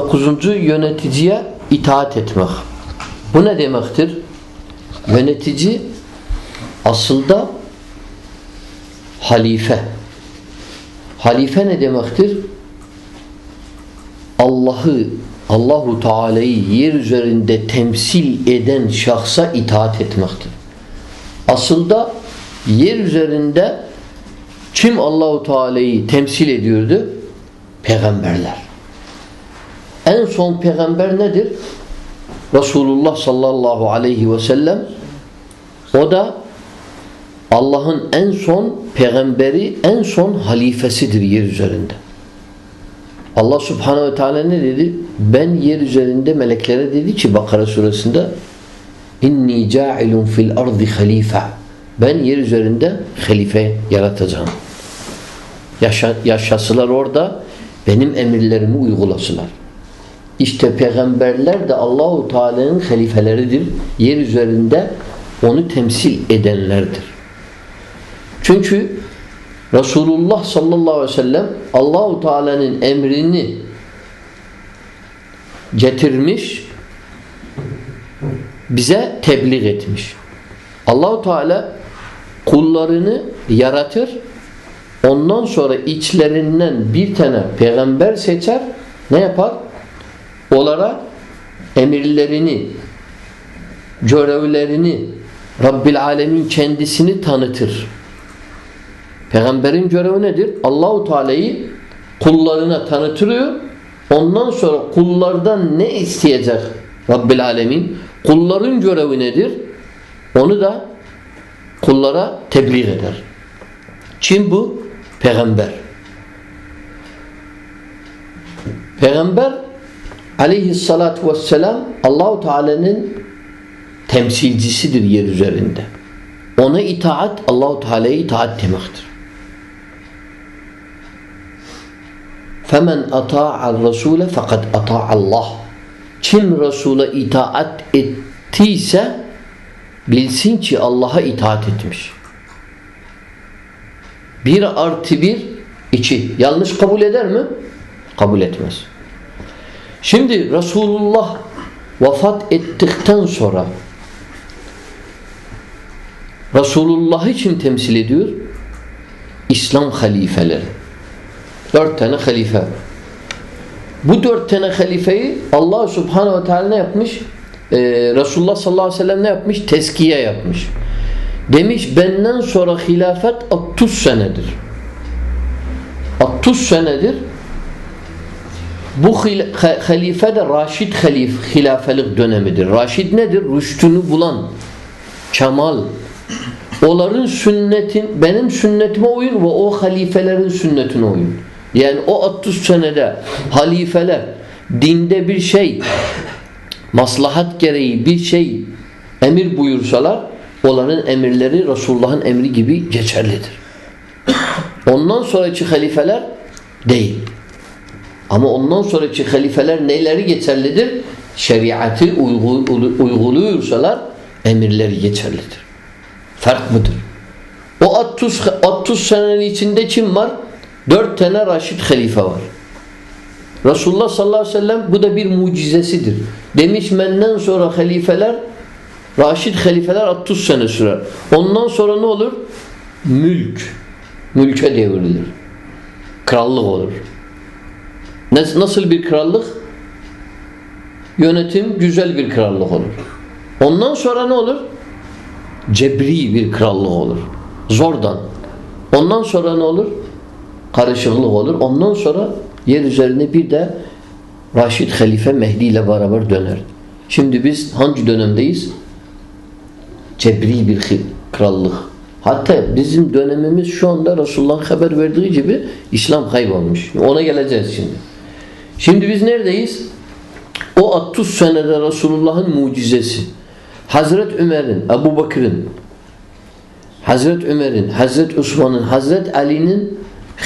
Dokuzuncu yöneticiye itaat etmek. Bu ne demektir? Yönetici aslında halife. Halife ne demektir? Allah'ı Allahu Teala'yı yer üzerinde temsil eden şahsa itaat etmektir. Aslında yer üzerinde kim Allahu Teala'yı temsil ediyordu? Peygamberler. En son peygamber nedir? Resulullah sallallahu aleyhi ve sellem o da Allah'ın en son peygamberi, en son halifesidir yer üzerinde. Allah subhanehu ve teala ne dedi? Ben yer üzerinde meleklere dedi ki Bakara suresinde inni ca'ilun fil ardı halife ben yer üzerinde halife yaratacağım. Yaşa, yaşasılar orada benim emirlerimi uygulasılar. İşte peygamberler de Allahu Teala'nın halifeleridir. Yer üzerinde onu temsil edenlerdir. Çünkü Resulullah sallallahu aleyhi ve sellem Allahu Teala'nın emrini getirmiş bize tebliğ etmiş. Allahu Teala kullarını yaratır ondan sonra içlerinden bir tane peygamber seçer ne yapar? Onlara emirlerini görevlerini Rabbil Alemin kendisini tanıtır. Peygamberin görevi nedir? Allahu Teala'yı kullarına tanıtıyor. Ondan sonra kullardan ne isteyecek Rabbil Alemin? Kulların görevi nedir? Onu da kullara tebliğ eder. Kim bu? Peygamber. Peygamber aleyhissalatu vesselam Allahu Teala'nın temsilcisidir yer üzerinde. Ona itaat Allahu Teala'ya itaat demektir. Femen ata'ar rasule fakat Allah. Kim Resul'a itaat ettiyse bilsin ki Allah'a itaat etmiş. Bir artı bir iki. Yanlış kabul eder mi? Kabul etmez. Şimdi Resulullah vefat ettikten sonra Resulullah için temsil ediyor? İslam halifeleri. Dört tane halife. Bu dört tane halifeyi Allah subhanehu ve teala ne yapmış? Ee, Resulullah sallallahu aleyhi ve sellem ne yapmış? Teskiye yapmış. Demiş benden sonra hilafet 30 senedir. 30 senedir bu halife de Raşid halif, hilafelik dönemidir. Raşid nedir? Rüştünü bulan, kemal. Onların sünnetin, benim sünnetime uyun ve o halifelerin sünnetine uyun. Yani o 30 senede halifeler dinde bir şey maslahat gereği bir şey emir buyursalar onların emirleri Resulullah'ın emri gibi geçerlidir. Ondan sonraki halifeler değil. Ama ondan sonraki halifeler neleri geçerlidir? Şeriatı uyguluyorsalar emirleri geçerlidir. Fark budur. O 30, 30 senenin içinde kim var? Dört tane Raşid halife var. Resulullah sallallahu aleyhi ve sellem bu da bir mucizesidir. Demiş benden sonra halifeler Raşid halifeler 30 sene sürer. Ondan sonra ne olur? Mülk. Mülke devrilir. Krallık olur. Nasıl bir krallık? Yönetim güzel bir krallık olur. Ondan sonra ne olur? Cebri bir krallık olur. Zordan. Ondan sonra ne olur? Karışıklık olur. Ondan sonra yer üzerine bir de Raşid Halife Mehdi ile beraber döner. Şimdi biz hangi dönemdeyiz? Cebri bir krallık. Hatta bizim dönemimiz şu anda Resulullah'ın haber verdiği gibi İslam kaybolmuş. Ona geleceğiz şimdi. Şimdi biz neredeyiz? O 30 senede Resulullah'ın mucizesi. Hazret Ömer'in, Ebu Bakır'ın, Hazret Ömer'in, Hazret Osman'ın, Hazret Ali'nin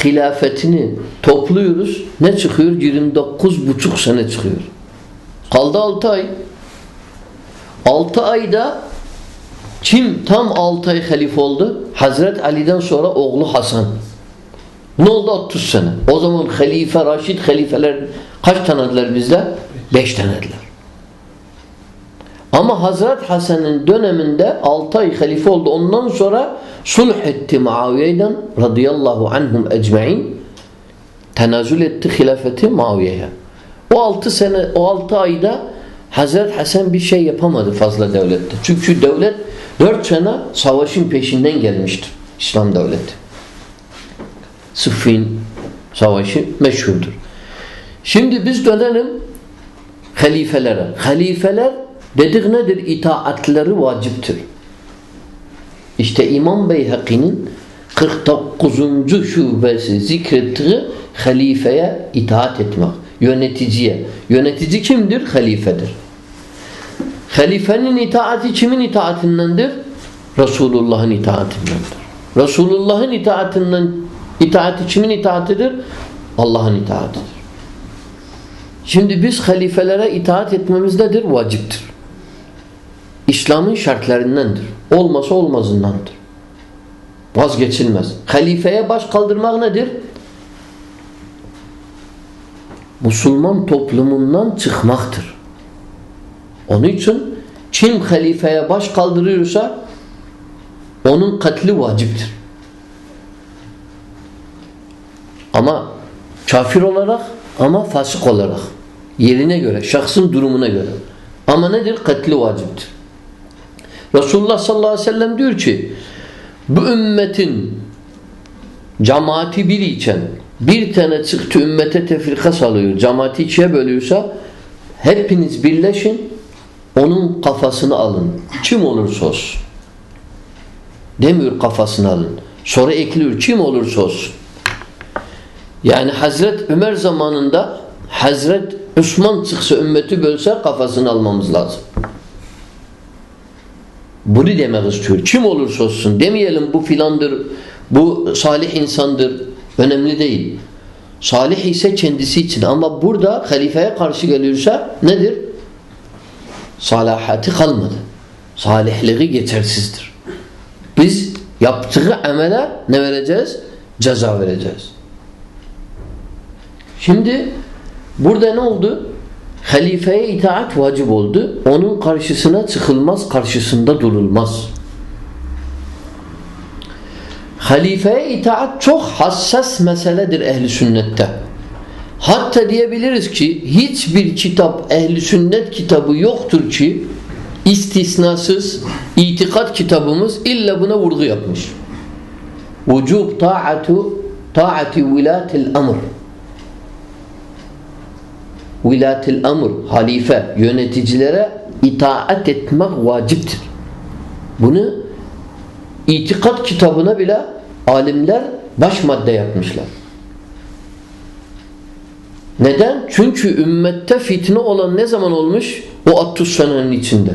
hilafetini topluyoruz. Ne çıkıyor? 29 buçuk sene çıkıyor. Kaldı 6 ay. 6 ayda kim tam 6 ay halife oldu? Hazret Ali'den sonra oğlu Hasan. Ne oldu 30 sene? O zaman halife, Raşid halifeler Kaç tanediler bizde? Beş tanediler. Ama Hazret Hasan'ın döneminde 6 ay halife oldu. Ondan sonra sulh etti Muaviye'den radıyallahu anhum ecmain. Tenazül etti hilafeti Muaviye'ye. O 6 sene, o 6 ayda Hazret Hasan bir şey yapamadı fazla devlette. Çünkü devlet 4 sene savaşın peşinden gelmiştir. İslam devleti. Sıffin savaşı meşhurdur. Şimdi biz dönelim halifelere. Halifeler dedik nedir? İtaatleri vaciptir. İşte İmam Beyhaki'nin 49. şubesi zikrettiği halifeye itaat etmek. Yöneticiye. Yönetici kimdir? Halifedir. Halifenin itaati kimin itaatindendir? Resulullah'ın itaatindendir. Resulullah'ın itaatinden itaati kimin itaatidir? Allah'ın itaatidir. Şimdi biz halifelere itaat etmemiz nedir? Vaciptir. İslam'ın şartlarındandır. Olmasa olmazındandır. Vazgeçilmez. Halifeye baş kaldırmak nedir? Müslüman toplumundan çıkmaktır. Onun için kim halifeye baş kaldırıyorsa onun katli vaciptir. Ama kafir olarak ama fasık olarak. Yerine göre, şahsın durumuna göre. Ama nedir? Katli vaciptir. Resulullah sallallahu aleyhi ve sellem diyor ki bu ümmetin cemaati bir iken bir tane çıktı ümmete tefrika salıyor. Cemaati ikiye bölüyorsa hepiniz birleşin onun kafasını alın. Kim olursa olsun. Demiyor kafasını alın. Sonra ekliyor kim olursa olsun. Yani Hazret Ömer zamanında Hazret Osman çıksa ümmeti bölse kafasını almamız lazım. Bunu demek istiyor. Kim olursa olsun demeyelim bu filandır, bu salih insandır. Önemli değil. Salih ise kendisi için ama burada halifeye karşı geliyorsa nedir? Salahatı kalmadı. Salihliği geçersizdir. Biz yaptığı amele ne vereceğiz? Ceza vereceğiz. Şimdi burada ne oldu? Halifeye itaat vacip oldu. Onun karşısına çıkılmaz, karşısında durulmaz. Halifeye itaat çok hassas meseledir ehli sünnette. Hatta diyebiliriz ki hiçbir kitap ehli sünnet kitabı yoktur ki istisnasız itikat kitabımız illa buna vurgu yapmış. Vücub ta'atu ta'ati vilatil amr vilatil amr, halife, yöneticilere itaat etmek vaciptir. Bunu itikat kitabına bile alimler baş madde yapmışlar. Neden? Çünkü ümmette fitne olan ne zaman olmuş? O 60 senenin içinde.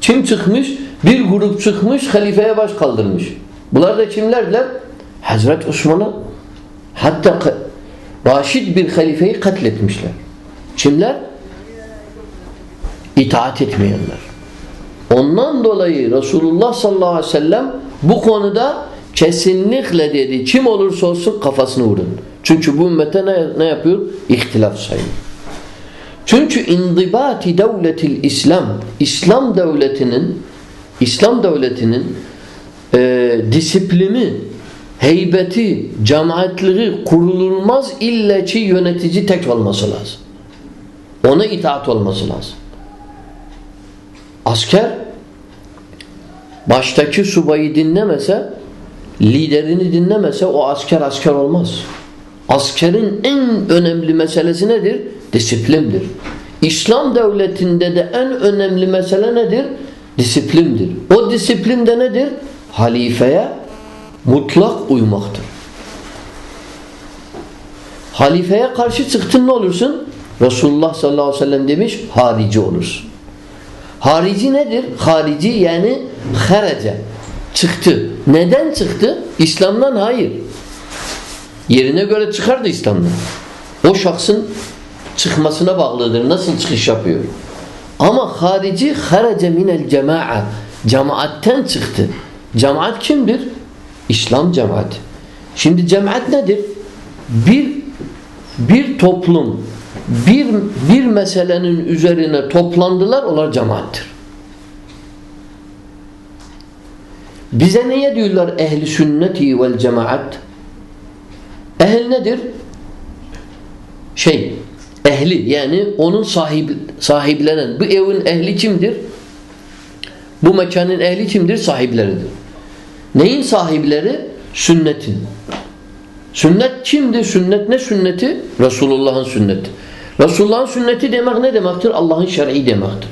Kim çıkmış? Bir grup çıkmış, halifeye baş kaldırmış. Bunlar da kimlerdiler? Hazret Osman'a hatta Raşid bir halifeyi katletmişler. Kimler? İtaat etmeyenler. Ondan dolayı Resulullah sallallahu aleyhi ve sellem bu konuda kesinlikle dedi kim olursa olsun kafasını vurun. Çünkü bu ümmete ne, ne yapıyor? İhtilaf sayıyor. Çünkü indibati devletil İslam İslam devletinin İslam devletinin e, disiplini, heybeti, cemaatliği kurululmaz illa yönetici tek olması lazım. Ona itaat olması lazım. Asker baştaki subayı dinlemese liderini dinlemese o asker asker olmaz. Askerin en önemli meselesi nedir? Disiplindir. İslam devletinde de en önemli mesele nedir? Disiplindir. O disiplin de nedir? Halifeye mutlak uymaktır. Halifeye karşı çıktın ne olursun? Resulullah sallallahu aleyhi ve sellem demiş harici olursun. Harici nedir? Harici yani harece. Çıktı. Neden çıktı? İslam'dan hayır. Yerine göre çıkardı İslam'dan. O şahsın çıkmasına bağlıdır. Nasıl çıkış yapıyor? Ama harici harece minel cema'a. Cemaatten çıktı. Cemaat kimdir? İslam cemaati. Şimdi cemaat nedir? Bir bir toplum bir, bir meselenin üzerine toplandılar onlar cemaattir. Bize neye diyorlar ehli sünneti vel cemaat? Ehl nedir? Şey, ehli yani onun sahip, sahiplenen. Bu evin ehli kimdir? Bu mekanın ehli kimdir? Sahipleridir. Neyin sahipleri? Sünnetin. Sünnet kimdir? Sünnet ne sünneti? Resulullah'ın sünneti. Resulullah'ın sünneti demek ne demektir? Allah'ın şer'i demektir.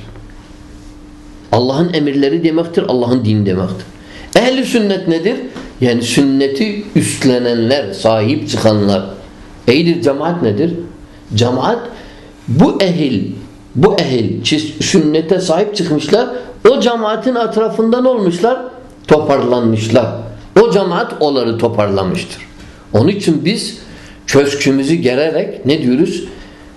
Allah'ın emirleri demektir. Allah'ın dini demektir. Ehli sünnet nedir? Yani sünneti üstlenenler, sahip çıkanlar. Eydir cemaat nedir? Cemaat bu ehil, bu ehil sünnete sahip çıkmışlar. O cemaatin etrafından olmuşlar, toparlanmışlar. O cemaat onları toparlamıştır. Onun için biz köşkümüzü gererek ne diyoruz?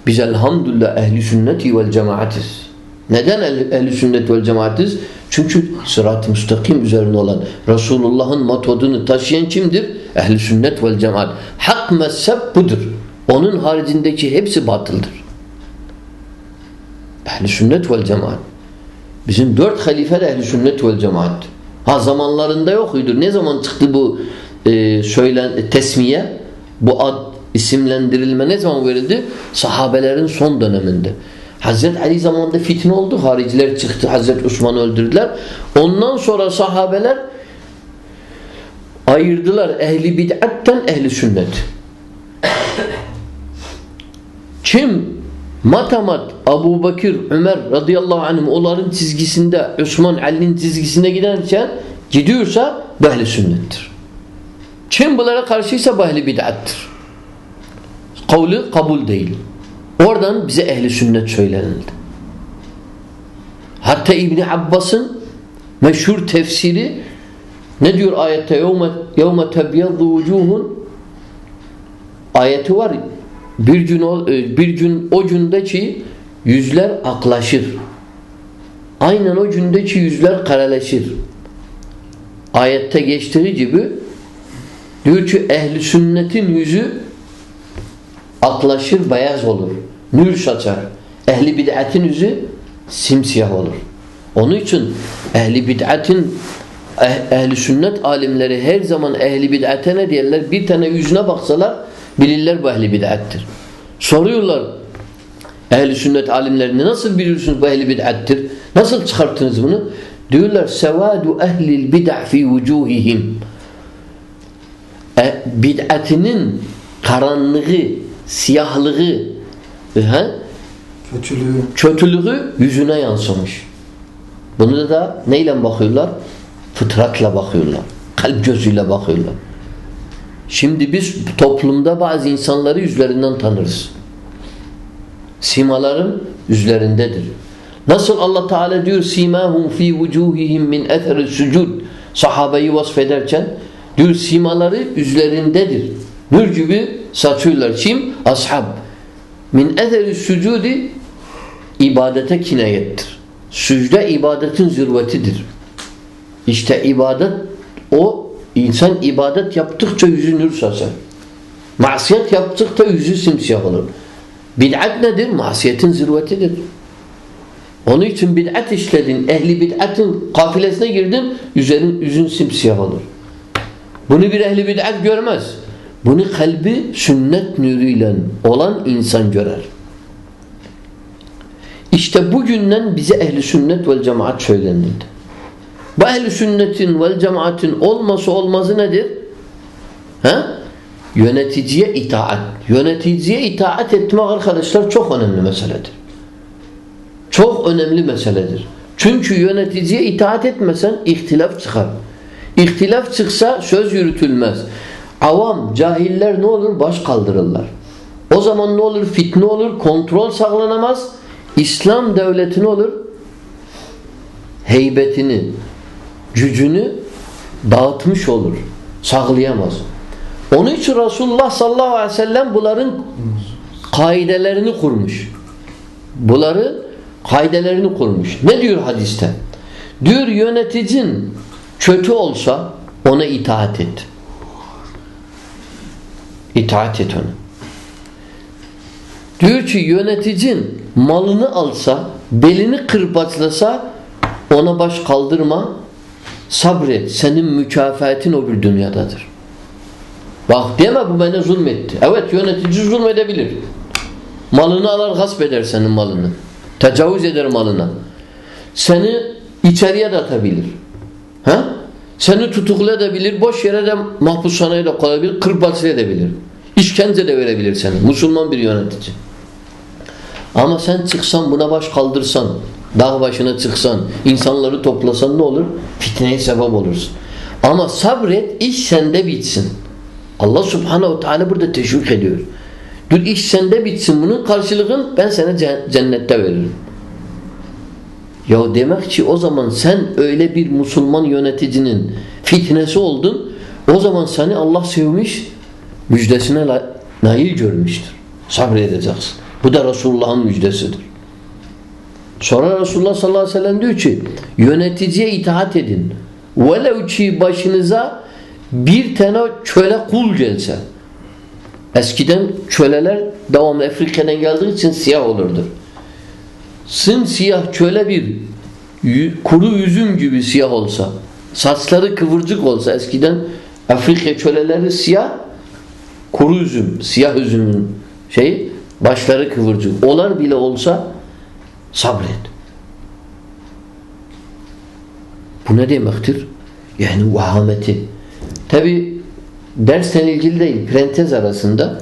Biz elhamdülillah ehli sünneti vel cemaatiz. Neden ehli sünnet vel cemaatiz? Çünkü sırat-ı müstakim üzerine olan Resulullah'ın metodunu taşıyan kimdir? Ehli sünnet vel cemaat. Hak mezhep budur. Onun haricindeki hepsi batıldır. Ehli sünnet vel cemaat. Bizim dört halife de ehli sünnet vel cemaat. Ha zamanlarında yokuydu. Ne zaman çıktı bu e, söylen tesmiye? Bu ad isimlendirilme ne zaman verildi? Sahabelerin son döneminde. Hazreti Ali zamanında fitne oldu. Hariciler çıktı. Hazreti Osman'ı öldürdüler. Ondan sonra sahabeler ayırdılar ehli bid'atten ehli sünnet. Kim matamat Abu Bakır, Ömer radıyallahu anh onların çizgisinde Osman Ali'nin çizgisine giderken gidiyorsa bu ehli sünnettir. Kim bunlara karşıysa bu ehli bid'attır. Kavli kabul değil. Oradan bize ehli sünnet söylenildi. Hatta İbni Abbas'ın meşhur tefsiri ne diyor ayette yevme, tebyaddu vucuhun ayeti var bir gün o, e, bir gün o gündeki yüzler aklaşır. Aynen o gündeki yüzler karaleşir. Ayette geçtiği gibi diyor ki ehli sünnetin yüzü aklaşır, beyaz olur. Nür saçar. Ehli bid'atin yüzü simsiyah olur. Onun için ehli bid'atin eh, ehli sünnet alimleri her zaman ehli bid'ate ne diyorlar? Bir tane yüzüne baksalar bilirler bu ehli bid'attir. Soruyorlar ehli sünnet alimlerini nasıl biliyorsunuz bu ehli bid'attir? Nasıl çıkarttınız bunu? Diyorlar sevadu ehlil bid'a fi vucuhihim. E, bid'atinin karanlığı, siyahlığı, he? kötülüğü. kötülüğü yüzüne yansımış. Bunu da neyle bakıyorlar? Fıtratla bakıyorlar. Kalp gözüyle bakıyorlar. Şimdi biz toplumda bazı insanları yüzlerinden tanırız. Simaların yüzlerindedir. Nasıl Allah Teala diyor simahum fi vucuhihim min ether sucud sahabeyi vasfederken diyor simaları yüzlerindedir. Nur gibi saçıyorlar. Kim? Ashab. Min ether sucudi ibadete kinayettir. Sücde ibadetin zirvetidir. İşte ibadet o İnsan ibadet yaptıkça yüzü nur saçar. Masiyet yaptıkça yüzü simsiyah olur. Bid'at nedir? Masiyetin zirvetidir. Onun için bid'at işledin, ehli bid'atin kafilesine girdin, yüzün, yüzün simsiyah olur. Bunu bir ehli bid'at görmez. Bunu kalbi sünnet nuruyla olan insan görer. İşte bugünden bize ehli sünnet vel cemaat söylenildi. Bu ehl sünnetin vel cemaatin olması olmazı nedir? He? Yöneticiye itaat. Yöneticiye itaat etmek arkadaşlar çok önemli meseledir. Çok önemli meseledir. Çünkü yöneticiye itaat etmesen ihtilaf çıkar. İhtilaf çıksa söz yürütülmez. Avam, cahiller ne olur? Baş kaldırırlar. O zaman ne olur? Fitne olur, kontrol sağlanamaz. İslam devleti ne olur? Heybetini, gücünü dağıtmış olur. Saklayamaz. Onun için Resulullah sallallahu aleyhi ve sellem bunların kaidelerini kurmuş. Bunları kaidelerini kurmuş. Ne diyor hadiste? Diyor yöneticin kötü olsa ona itaat et. İtaat et ona. Diyor ki yöneticin malını alsa, belini kırbaçlasa ona baş kaldırma, sabret. Senin mükafatın o bir dünyadadır. Bak deme bu bana zulmetti. Evet yönetici zulmedebilir. Malını alır gasp eder senin malını. Tecavüz eder malına. Seni içeriye de atabilir. Ha? Seni tutuklayabilir, boş yere de mahpushaneye de koyabilir, kırbaç edebilir. İşkence de verebilir seni. Musulman bir yönetici. Ama sen çıksan buna baş kaldırsan, dağ başına çıksan, insanları toplasan ne olur? Fitneye sebep olursun. Ama sabret, iş sende bitsin. Allah subhanehu teala burada teşvik ediyor. Dur iş sende bitsin. Bunun karşılığın ben sana cennette veririm. Ya demek ki o zaman sen öyle bir Müslüman yöneticinin fitnesi oldun. O zaman seni Allah sevmiş, müjdesine nail görmüştür. Sabredeceksin. Bu da Resulullah'ın müjdesidir. Sonra Resulullah sallallahu aleyhi ve sellem diyor ki yöneticiye itaat edin. Velev ki başınıza bir tane çöle kul gelse. Eskiden çöleler devamlı Afrika'dan geldiği için siyah olurdu. Siyah çöle bir kuru üzüm gibi siyah olsa, saçları kıvırcık olsa eskiden Afrika çöleleri siyah kuru üzüm, siyah üzümün şey başları kıvırcık. Onlar bile olsa sabret. Bu ne demektir? Yani vahameti. Tabi dersten ilgili değil, prentez arasında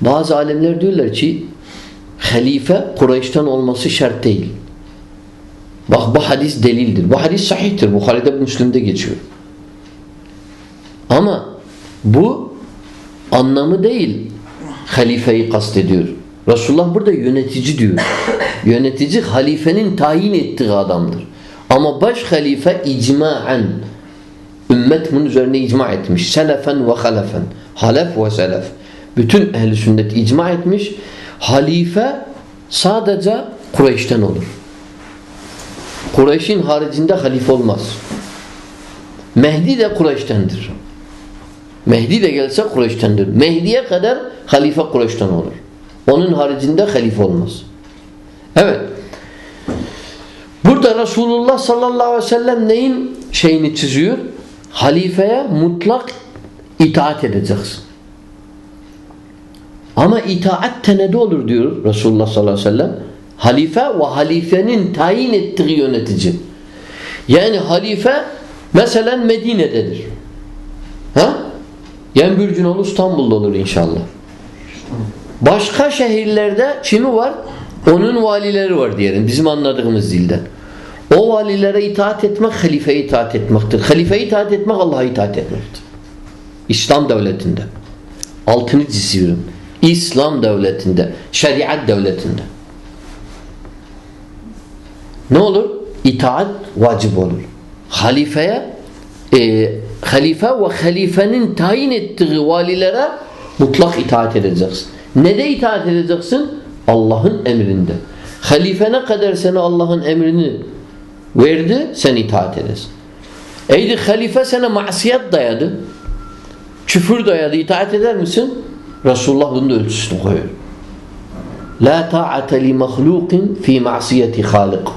bazı alimler diyorlar ki halife Kureyş'ten olması şart değil. Bak bu hadis delildir. Bu hadis sahihtir. Bukhari'de Müslim'de geçiyor. Ama bu anlamı değil halifeyi kastediyor. Resulullah burada yönetici diyor. Yönetici halifenin tayin ettiği adamdır. Ama baş halife icmaen ümmet bunun üzerine icma etmiş. Selefen ve halefen. Halef ve selef. Bütün ehli sünnet icma etmiş. Halife sadece Kureyş'ten olur. Kureyş'in haricinde halife olmaz. Mehdi de Kureyş'tendir. Mehdi de gelse Kureyş'tendir. Mehdi'ye kadar halife Kureyş'ten olur. Onun haricinde halife olmaz. Evet. Burada Resulullah sallallahu aleyhi ve sellem neyin şeyini çiziyor? Halifeye mutlak itaat edeceksin. Ama itaat tenede olur diyor Resulullah sallallahu aleyhi ve sellem. Halife ve halifenin tayin ettiği yönetici. Yani halife mesela Medine'dedir. Ha? Yen bir gün olur İstanbul'da olur inşallah. Başka şehirlerde kimi var? Onun valileri var diyelim bizim anladığımız dilde. O valilere itaat etmek halifeye itaat etmektir. Halifeye itaat etmek Allah'a itaat etmektir. İslam devletinde. Altını çiziyorum. İslam devletinde, şeriat devletinde. Ne olur? İtaat vacip olur. Halifeye e, halife ve halifenin tayin ettiği valilere mutlak itaat edeceksin. Ne de itaat edeceksin? Allah'ın emrinde. Halife ne kadar sana Allah'ın emrini verdi, sen itaat edesin. Eydi halife sana masiyet dayadı, küfür dayadı, itaat eder misin? Resulullah bunun da ölçüsünü koyuyor. La ta'ate li mahlukin fi ma'siyeti halik.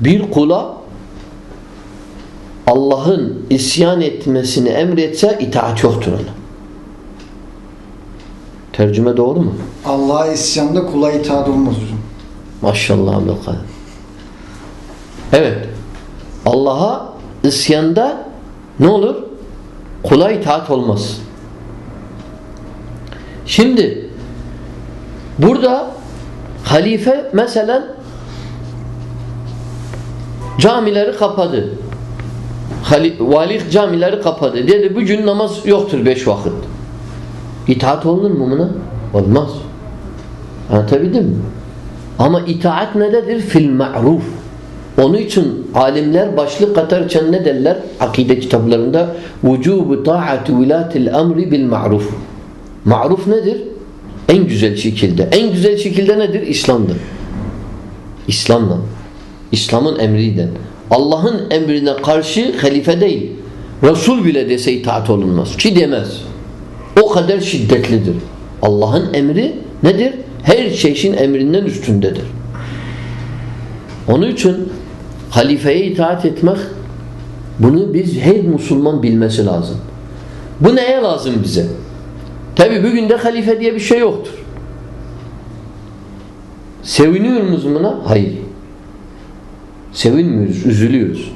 Bir kula Allah'ın isyan etmesini emretse itaat yoktur ona. Tercüme doğru mu? Allah'a isyanda kula itaat olmaz hocam. Maşallah Abdülkadir. Evet. Allah'a isyanda ne olur? Kula itaat olmaz. Şimdi burada halife mesela camileri kapadı. Vali camileri kapadı. Dedi bugün namaz yoktur beş vakit. İtaat olunur mu buna? Olmaz. Anlatabildim mi? Ama itaat nededir? Fil ma'ruf. Onun için alimler başlık atarken ne derler? Akide kitaplarında vücubu ta'ati vilatil emri bil ma'ruf. Ma'ruf nedir? En güzel şekilde. En güzel şekilde nedir? İslam'dır. İslam'la. İslam'ın emriyle. Allah'ın emrine karşı halife değil. Resul bile dese itaat olunmaz. Ki demez. O kadar şiddetlidir. Allah'ın emri nedir? Her şeyin emrinden üstündedir. Onun için halifeye itaat etmek bunu biz her Müslüman bilmesi lazım. Bu neye lazım bize? Tabi bugün de halife diye bir şey yoktur. Seviniyor muyuz buna? Hayır. Sevinmiyoruz, üzülüyoruz.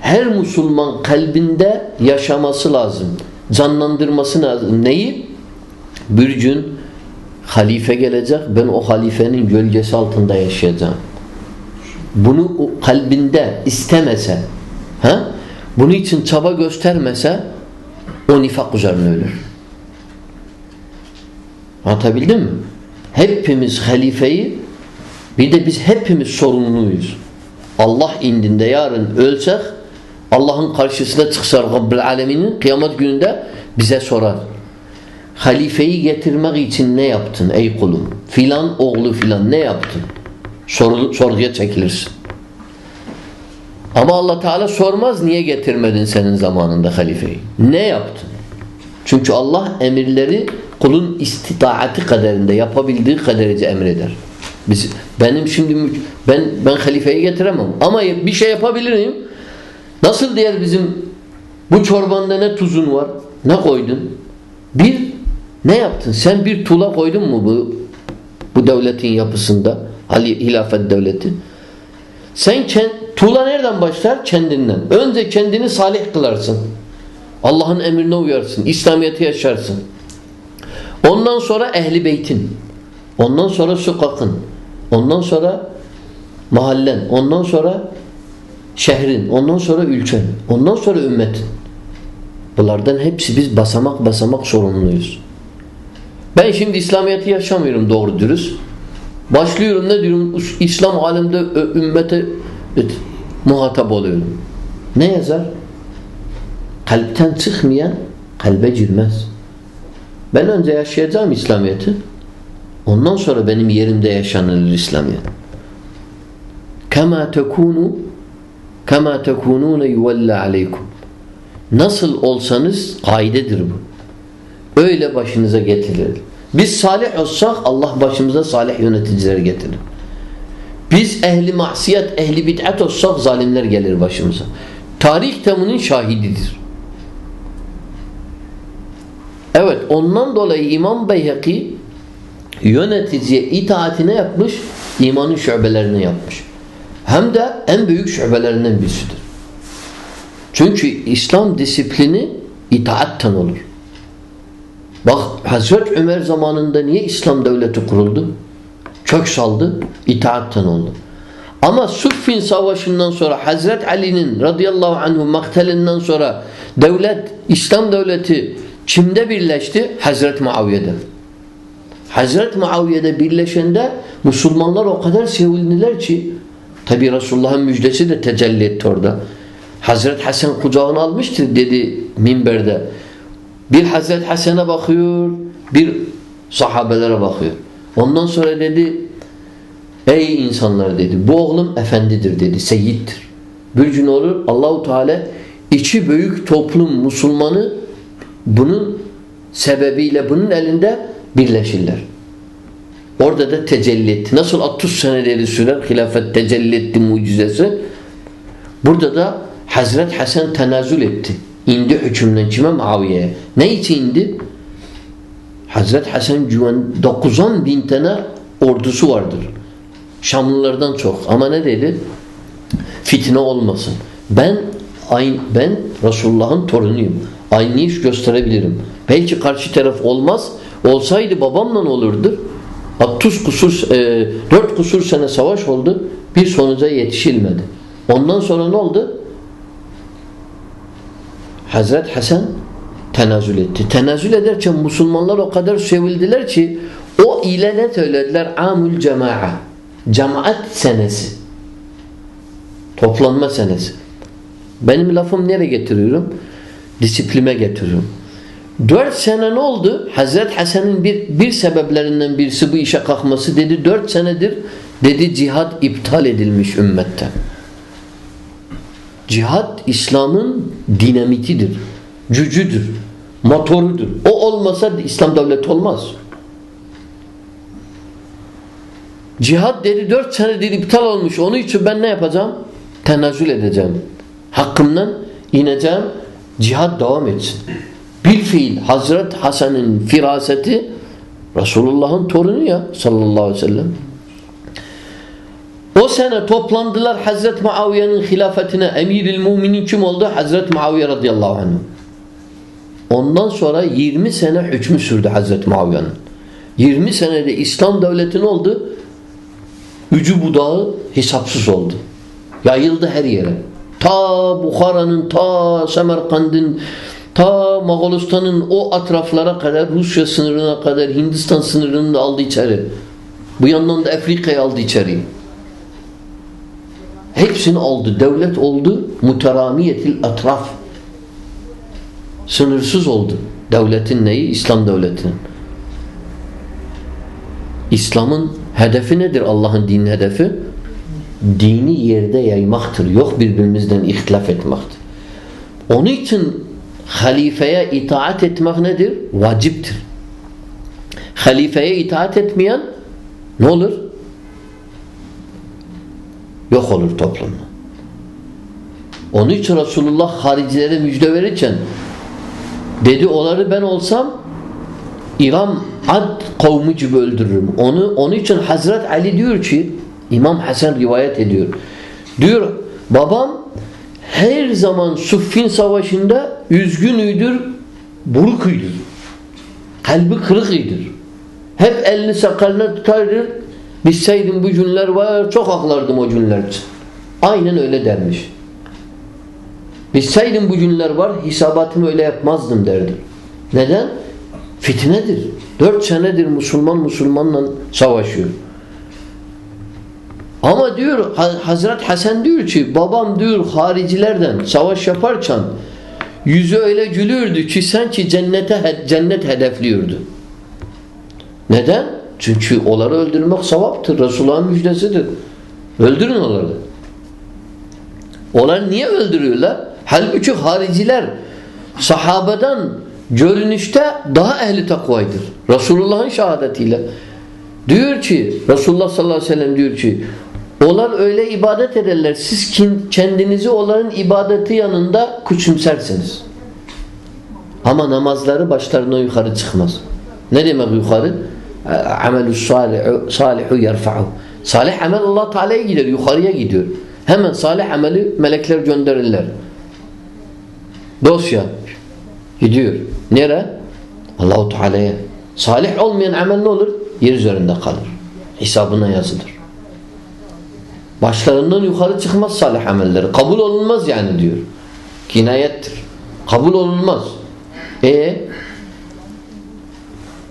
Her Müslüman kalbinde yaşaması lazım. Canlandırması lazım. Neyi? Bir gün halife gelecek. Ben o halifenin gölgesi altında yaşayacağım. Bunu kalbinde istemese, ha? bunun için çaba göstermese o nifak üzerine ölür. Anlatabildim mi? Hepimiz halifeyi bir de biz hepimiz sorumluyuz. Allah indinde yarın ölsek Allah'ın karşısına çıksak Rabbil Alemin'in kıyamet gününde bize sorar. Halifeyi getirmek için ne yaptın ey kulum? Filan oğlu filan ne yaptın? Sor, sorguya çekilirsin. Ama Allah Teala sormaz niye getirmedin senin zamanında halifeyi? Ne yaptın? Çünkü Allah emirleri kulun istitaati kaderinde yapabildiği kaderece emreder. Biz, benim şimdi ben ben halifeyi getiremem ama bir şey yapabilirim. Nasıl diğer bizim bu çorbanda ne tuzun var? Ne koydun? Bir ne yaptın? Sen bir tuğla koydun mu bu bu devletin yapısında? Hilafet devleti. Sen kend, tuğla nereden başlar? Kendinden. Önce kendini salih kılarsın. Allah'ın emrine uyarsın. İslamiyet'i yaşarsın. Ondan sonra ehli beytin. Ondan sonra sokakın. Ondan sonra mahallen. Ondan sonra şehrin. Ondan sonra ülken. Ondan sonra ümmetin. Bunlardan hepsi biz basamak basamak sorumluyuz. Ben şimdi İslamiyet'i yaşamıyorum doğru dürüst. Başlıyorum ne diyorum? İslam alemde ümmete muhatap oluyorum. Ne yazar? Kalpten çıkmayan kalbe girmez. Ben önce yaşayacağım İslamiyet'i. Ondan sonra benim yerimde yaşanır İslamiyet. Kema tekunu kema tekunune yuvella aleykum. Nasıl olsanız kaidedir bu. Öyle başınıza getirilir. Biz salih olsak Allah başımıza salih yöneticiler getirir. Biz ehli masiyet, ehli bid'at olsak zalimler gelir başımıza. Tarih de şahididir. Evet ondan dolayı İmam Beyhaki yöneticiye itaatine yapmış, imanın şubelerine yapmış. Hem de en büyük şubelerinden birisidir. Çünkü İslam disiplini itaatten olur. Bak Hazreti Ömer zamanında niye İslam devleti kuruldu? Kök saldı, itaatten oldu. Ama Suffin savaşından sonra Hazret Ali'nin radıyallahu anhu maktelinden sonra devlet, İslam devleti kimde birleşti? Hazret Muaviye'de. Hazret Muaviye'de birleşende Müslümanlar o kadar sevindiler ki tabi Resulullah'ın müjdesi de tecelli etti orada. Hazret Hasan kucağına almıştır dedi minberde. Bir Hazret Hasan'a bakıyor, bir sahabelere bakıyor. Ondan sonra dedi ey insanlar dedi bu oğlum efendidir dedi, seyyittir. Bir gün olur Allahu Teala içi büyük toplum Müslümanı bunun sebebiyle bunun elinde birleşirler. Orada da tecelli. Nasıl 60 seneleri sürer hilafet tecelli etti mucizesi. Burada da Hazret Hasan tenazül etti. İndi hükümden kime? Muaviye'ye. Ne için indi? Hazret Hasan güven 90 bin tane ordusu vardır. Şamlılardan çok. Ama ne dedi? Fitne olmasın. Ben ben Resulullah'ın torunuyum. Aynı iş gösterebilirim. Belki karşı taraf olmaz. Olsaydı babamla olurdu. 60 kusur, e, 4 kusur sene savaş oldu. Bir sonuca yetişilmedi. Ondan sonra ne oldu? Hazret Hasan tenazül etti. Tenazül ederken Müslümanlar o kadar sevildiler ki o ile ne söylediler? Amül cema'a. Cemaat senesi. Toplanma senesi. Benim lafım nereye getiriyorum? Disiplime getiriyorum. Dört sene ne oldu? Hazret Hasan'ın bir, bir sebeplerinden birisi bu işe kalkması dedi. Dört senedir dedi cihad iptal edilmiş ümmette. Cihad İslam'ın dinamitidir. Cücüdür. Motorudur. O olmasa İslam devleti olmaz. Cihad dedi dört senedir iptal olmuş. Onun için ben ne yapacağım? Tenezzül edeceğim. Hakkımdan ineceğim. Cihad devam etsin. Bir fiil Hazret Hasan'ın firaseti Resulullah'ın torunu ya sallallahu aleyhi ve sellem. O sene toplandılar Hazret Muaviye'nin hilafetine. Emiril müminin kim oldu? Hazret Muaviye radıyallahu anh. Ondan sonra 20 sene hükmü sürdü Hazret Muaviye'nin. 20 senede İslam devleti ne oldu? Ücü budağı hesapsız oldu. Yayıldı her yere. Ta Bukhara'nın, ta Semerkand'ın, ta Moğolistan'ın o atraflara kadar, Rusya sınırına kadar, Hindistan sınırını da aldı içeri. Bu yandan da Afrika'yı aldı içeri. Hepsini aldı. Devlet oldu. Muteramiyetil atraf. Sınırsız oldu. Devletin neyi? İslam devletinin. İslam'ın hedefi nedir? Allah'ın dinin hedefi? Dini yerde yaymaktır. Yok birbirimizden ihtilaf etmektir. Onun için halifeye itaat etmek nedir? Vaciptir. Halifeye itaat etmeyen ne olur? Yok olur toplumda. Onun için Resulullah haricilere müjde verirken dedi onları ben olsam İram Ad kavmi gibi öldürürüm. Onu onun için Hazret Ali diyor ki İmam Hasan rivayet ediyor. Diyor babam her zaman Suffin savaşında üzgünüydür, burukuydur. Kalbi kırıkıydır. Hep elini sakalına tutardır. Bilseydim bu günler var çok aklardım o günler. Aynen öyle dermiş. Bilseydim bu günler var hesabatımı öyle yapmazdım derdi. Neden? Fitnedir. Dört senedir Müslüman Müslümanla savaşıyor. Ama diyor Hazret Hasan diyor ki babam diyor haricilerden savaş yaparken yüzü öyle gülürdü ki sanki cennete cennet hedefliyordu. Neden? Çünkü onları öldürmek sevaptır. Resulullah'ın müjdesidir. Öldürün onları. Onlar niye öldürüyorlar? Halbuki hariciler sahabeden görünüşte daha ehli takvaydır. Resulullah'ın şehadetiyle. Diyor ki Resulullah sallallahu aleyhi ve sellem diyor ki onlar öyle ibadet ederler. Siz kendinizi onların ibadeti yanında küçümsersiniz. Ama namazları başlarına yukarı çıkmaz. Ne demek yukarı? Amelü salihu, salihu yerfa'u. Salih amel Allah Teala'ya gider, yukarıya gidiyor. Hemen salih ameli melekler gönderirler. Dosya gidiyor. Nere? Allahu Teala'ya. Salih olmayan amel ne olur? Yer üzerinde kalır. Hesabına yazılır. Başlarından yukarı çıkmaz salih amelleri. Kabul olunmaz yani diyor. Kinayettir. Kabul olunmaz. E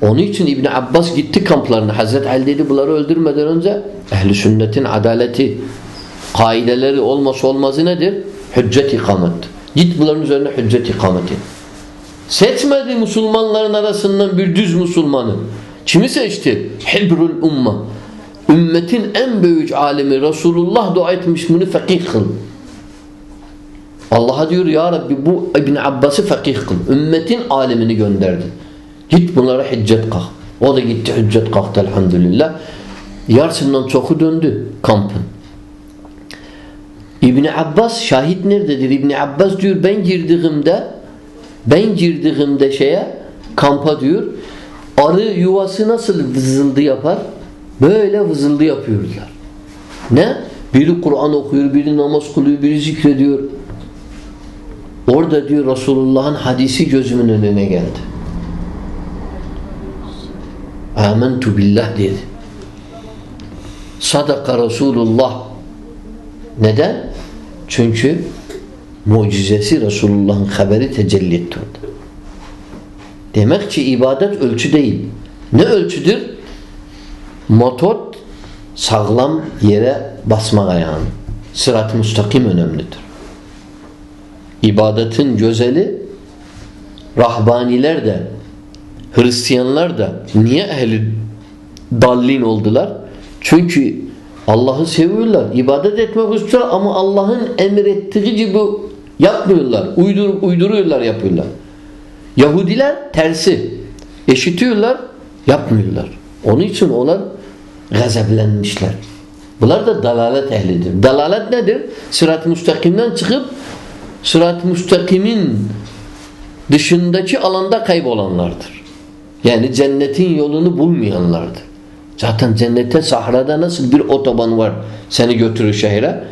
onun için İbn Abbas gitti kamplarına. Hazreti Ali dedi bunları öldürmeden önce ehli sünnetin adaleti kaideleri olması olmazı nedir? Hüccet ikamet. Git bunların üzerine hüccet ikameti. Seçmedi Müslümanların arasından bir düz Müslümanı. Kimi seçti? Hibrul umma. Ümmetin en büyük alimi Resulullah dua etmiş bunu fakih kıl. Allah'a diyor ya Rabbi bu İbn Abbas'ı fakih kıl. Ümmetin alimini gönderdi. Git bunlara hüccet kalk. O da gitti hüccet kalktı elhamdülillah. Yarısından çoku döndü kampın. İbn Abbas şahit nerededir? İbn Abbas diyor ben girdiğimde ben girdiğimde şeye kampa diyor arı yuvası nasıl vızıldı yapar? Böyle vızıldı yapıyorlar. Ne? Biri Kur'an okuyor, biri namaz kılıyor, biri zikrediyor. Orada diyor Resulullah'ın hadisi gözümün önüne geldi. Amentu billah dedi. Sadaka Resulullah. Neden? Çünkü mucizesi Resulullah'ın haberi tecelli etti orada. Demek ki ibadet ölçü değil. Ne ölçüdür? Motor sağlam yere basmak ayağını. Sırat-ı müstakim önemlidir. İbadetin gözeli rahbaniler de Hristiyanlar da niye ehli dallin oldular? Çünkü Allah'ı seviyorlar. ibadet etmek istiyorlar ama Allah'ın emrettiği gibi yapmıyorlar. Uydur, uyduruyorlar yapıyorlar. Yahudiler tersi. Eşitiyorlar, yapmıyorlar. Onun için onlar gazeplenmişler. Bunlar da dalalet ehlidir. Dalalet nedir? Sırat-ı müstakimden çıkıp sırat-ı müstakimin dışındaki alanda kaybolanlardır. Yani cennetin yolunu bulmayanlardır. Zaten cennete sahrada nasıl bir otoban var seni götürür şehre.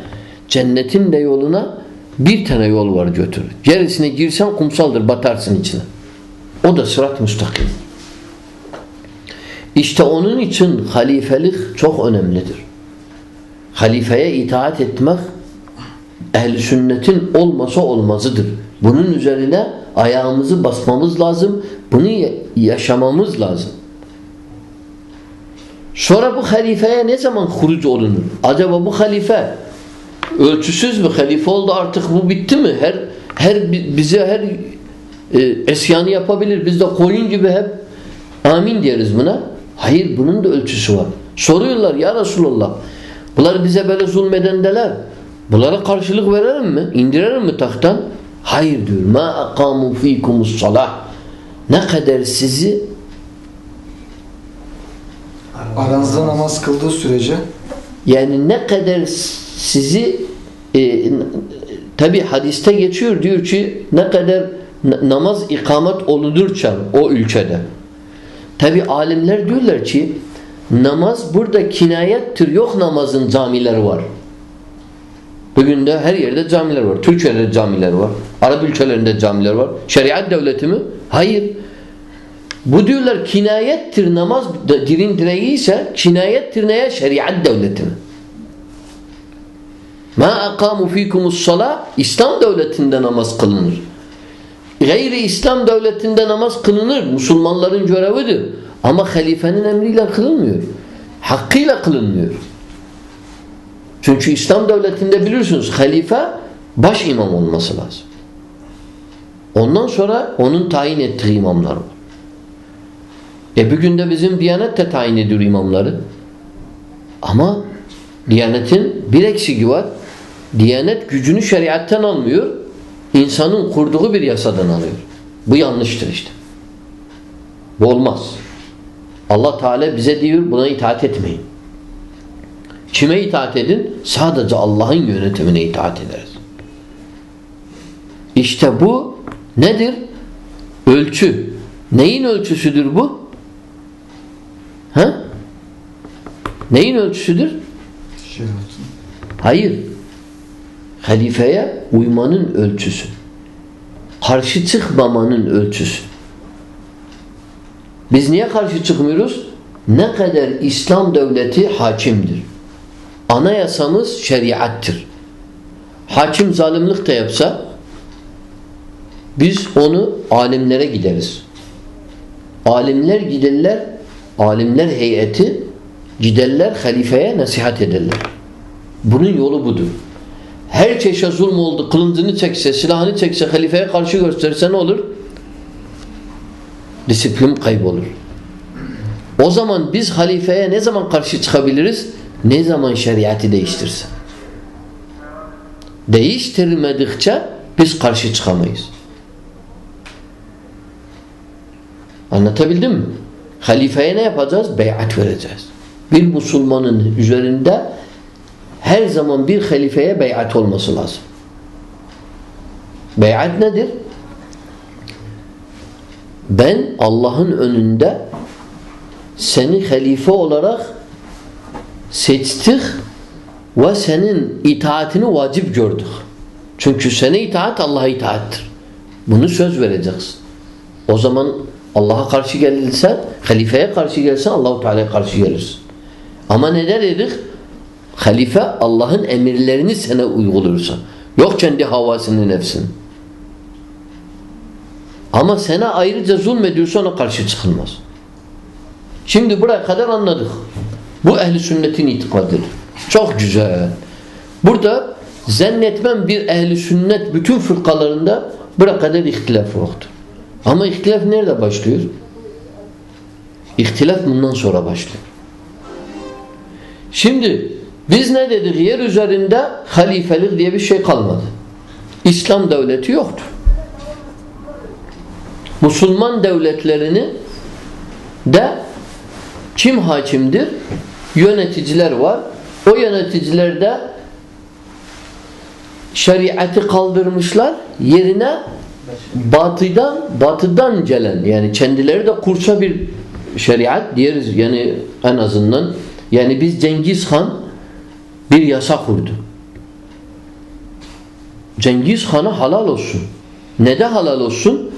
Cennetin de yoluna bir tane yol var götürür. Gerisine girsen kumsaldır batarsın içine. O da sırat müstakim. İşte onun için halifelik çok önemlidir. Halifeye itaat etmek ehl sünnetin olmasa olmazıdır. Bunun üzerine ayağımızı basmamız lazım. Bunu yaşamamız lazım. Sonra bu halifeye ne zaman huruc olunur? Acaba bu halife ölçüsüz mü halife oldu artık bu bitti mi? Her her bize her e, esyanı yapabilir. Biz de koyun gibi hep amin deriz buna. Hayır bunun da ölçüsü var. Soruyorlar ya Resulallah. Bunlar bize böyle zulmedendeler. Bunlara karşılık verelim mi? İndirelim mi tahttan? Hayır diyor. Ma aqamu fikumus salah. Ne kadar sizi aranızda namaz kıldığı sürece yani ne kadar sizi e, tabi hadiste geçiyor diyor ki ne kadar namaz ikamet olunurken o ülkede. Tabi alimler diyorlar ki namaz burada kinayettir. Yok namazın camileri var. Bugün de her yerde camiler var. Türkiye'de camiler var. Arap ülkelerinde camiler var. Şeriat devleti mi? Hayır. Bu diyorlar kinayettir namaz dirin direği ise kinayettir neye? Şeriat devleti mi? Ma akamu fikumus sala İslam devletinde namaz kılınır. Gayri İslam devletinde namaz kılınır. Müslümanların görevidir. Ama halifenin emriyle kılınmıyor. Hakkıyla kılınmıyor. Çünkü İslam devletinde bilirsiniz halife baş imam olması lazım. Ondan sonra onun tayin ettiği imamlar var. E bugün de bizim Diyanet de tayin ediyor imamları. Ama Diyanet'in bir eksiki var. Diyanet gücünü şeriattan almıyor. İnsanın kurduğu bir yasadan alıyor. Bu yanlıştır işte. Bu olmaz. Allah Teala bize diyor buna itaat etmeyin. Kime itaat edin? Sadece Allah'ın yönetimine itaat ederiz. İşte bu nedir? Ölçü. Neyin ölçüsüdür bu? Ha? Neyin ölçüsüdür? Şeriatın. Hayır. Halifeye uymanın ölçüsü. Karşı çıkmamanın ölçüsü. Biz niye karşı çıkmıyoruz? Ne kadar İslam devleti hakimdir. Anayasamız şeriattır. Hakim zalimlik de yapsa biz onu alimlere gideriz. Alimler giderler, alimler heyeti giderler halifeye nasihat ederler. Bunun yolu budur. Her çeşit zulm oldu, kılıncını çekse, silahını çekse, halifeye karşı gösterse ne olur? Disiplin kaybolur. O zaman biz halifeye ne zaman karşı çıkabiliriz? Ne zaman şeriatı değiştirse. Değiştirmedikçe biz karşı çıkamayız. Anlatabildim mi? Halifeye ne yapacağız? Beyat vereceğiz. Bir Müslümanın üzerinde her zaman bir halifeye beyat olması lazım. Beyat nedir? Ben Allah'ın önünde seni halife olarak seçtik ve senin itaatini vacip gördük. Çünkü sene itaat Allah'a itaattir. Bunu söz vereceksin. O zaman Allah'a karşı gelirsen, halifeye karşı gelirsen Allahu Teala'ya karşı gelirsin. Ama ne dedik? Halife Allah'ın emirlerini sana uyguluyorsa. Yok kendi havasını nefsini. Ama sana ayrıca zulmediyorsa ona karşı çıkılmaz. Şimdi buraya kadar anladık. Bu ehli sünnetin itikadıdır. Çok güzel. Burada zannetmem bir ehli sünnet bütün fırkalarında buraya kadar ihtilaf yoktur. Ama ihtilaf nerede başlıyor? İhtilaf bundan sonra başlıyor. Şimdi biz ne dedik? Yer üzerinde halifelik diye bir şey kalmadı. İslam devleti yoktur. Müslüman devletlerini de kim hakimdir? Yöneticiler var. O yöneticiler de şeriatı kaldırmışlar. Yerine batıdan batıdan gelen yani kendileri de kursa bir şeriat diyoruz yani en azından yani biz Cengiz Han bir yasa kurdu. Cengiz Han'a halal olsun. Ne de halal olsun?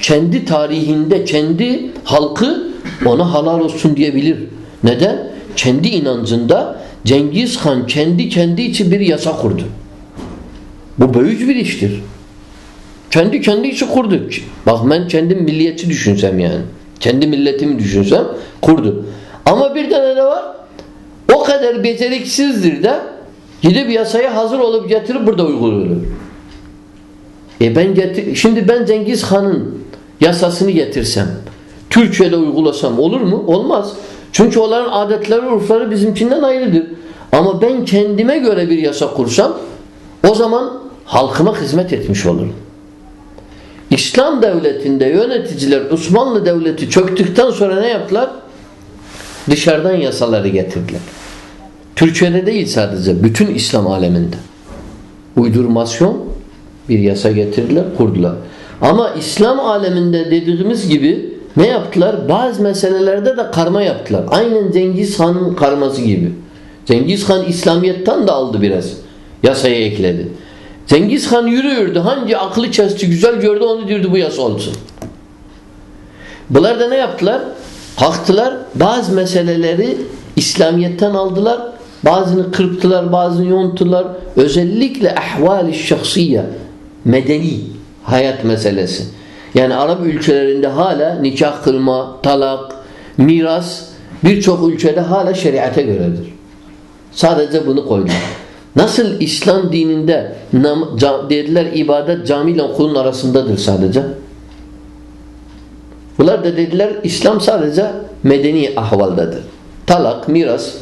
Kendi tarihinde kendi halkı ona halal olsun diyebilir. Neden? Kendi inancında Cengiz Han kendi kendi için bir yasa kurdu. Bu büyük bir iştir. Kendi kendi işi kurdu. Bak ben kendi milliyetçi düşünsem yani. Kendi milletimi düşünsem kurdu. Ama bir tane de var. Kadar beceriksizdir de gidip yasaya hazır olup getirip burada uyguluyor. E ben getir şimdi ben Cengiz Han'ın yasasını getirsem Türkiye'de uygulasam olur mu? Olmaz. Çünkü onların adetleri, urfları bizimkinden ayrıdır. Ama ben kendime göre bir yasa kursam o zaman halkıma hizmet etmiş olurum. İslam devletinde yöneticiler Osmanlı devleti çöktükten sonra ne yaptılar? Dışarıdan yasaları getirdiler. Türkiye'de değil sadece, bütün İslam aleminde. Uydurmasyon bir yasa getirdiler, kurdular. Ama İslam aleminde dediğimiz gibi ne yaptılar? Bazı meselelerde de karma yaptılar. Aynen Cengiz Han'ın karması gibi. Cengiz Han İslamiyet'ten de aldı biraz. Yasaya ekledi. Cengiz Han yürüyordu. Hangi aklı kesti güzel gördü onu diyordu bu yasa olsun. Bunlar da ne yaptılar? Kalktılar. Bazı meseleleri İslamiyet'ten aldılar. Bazını kırptılar, bazını yonttular. Özellikle ahval-i şahsiye, medeni hayat meselesi. Yani Arap ülkelerinde hala nikah kılma, talak, miras birçok ülkede hala şeriate göredir. Sadece bunu koydular. Nasıl İslam dininde dediler ibadet cami ile kulun arasındadır sadece. Bunlar da dediler İslam sadece medeni ahvaldadır. Talak, miras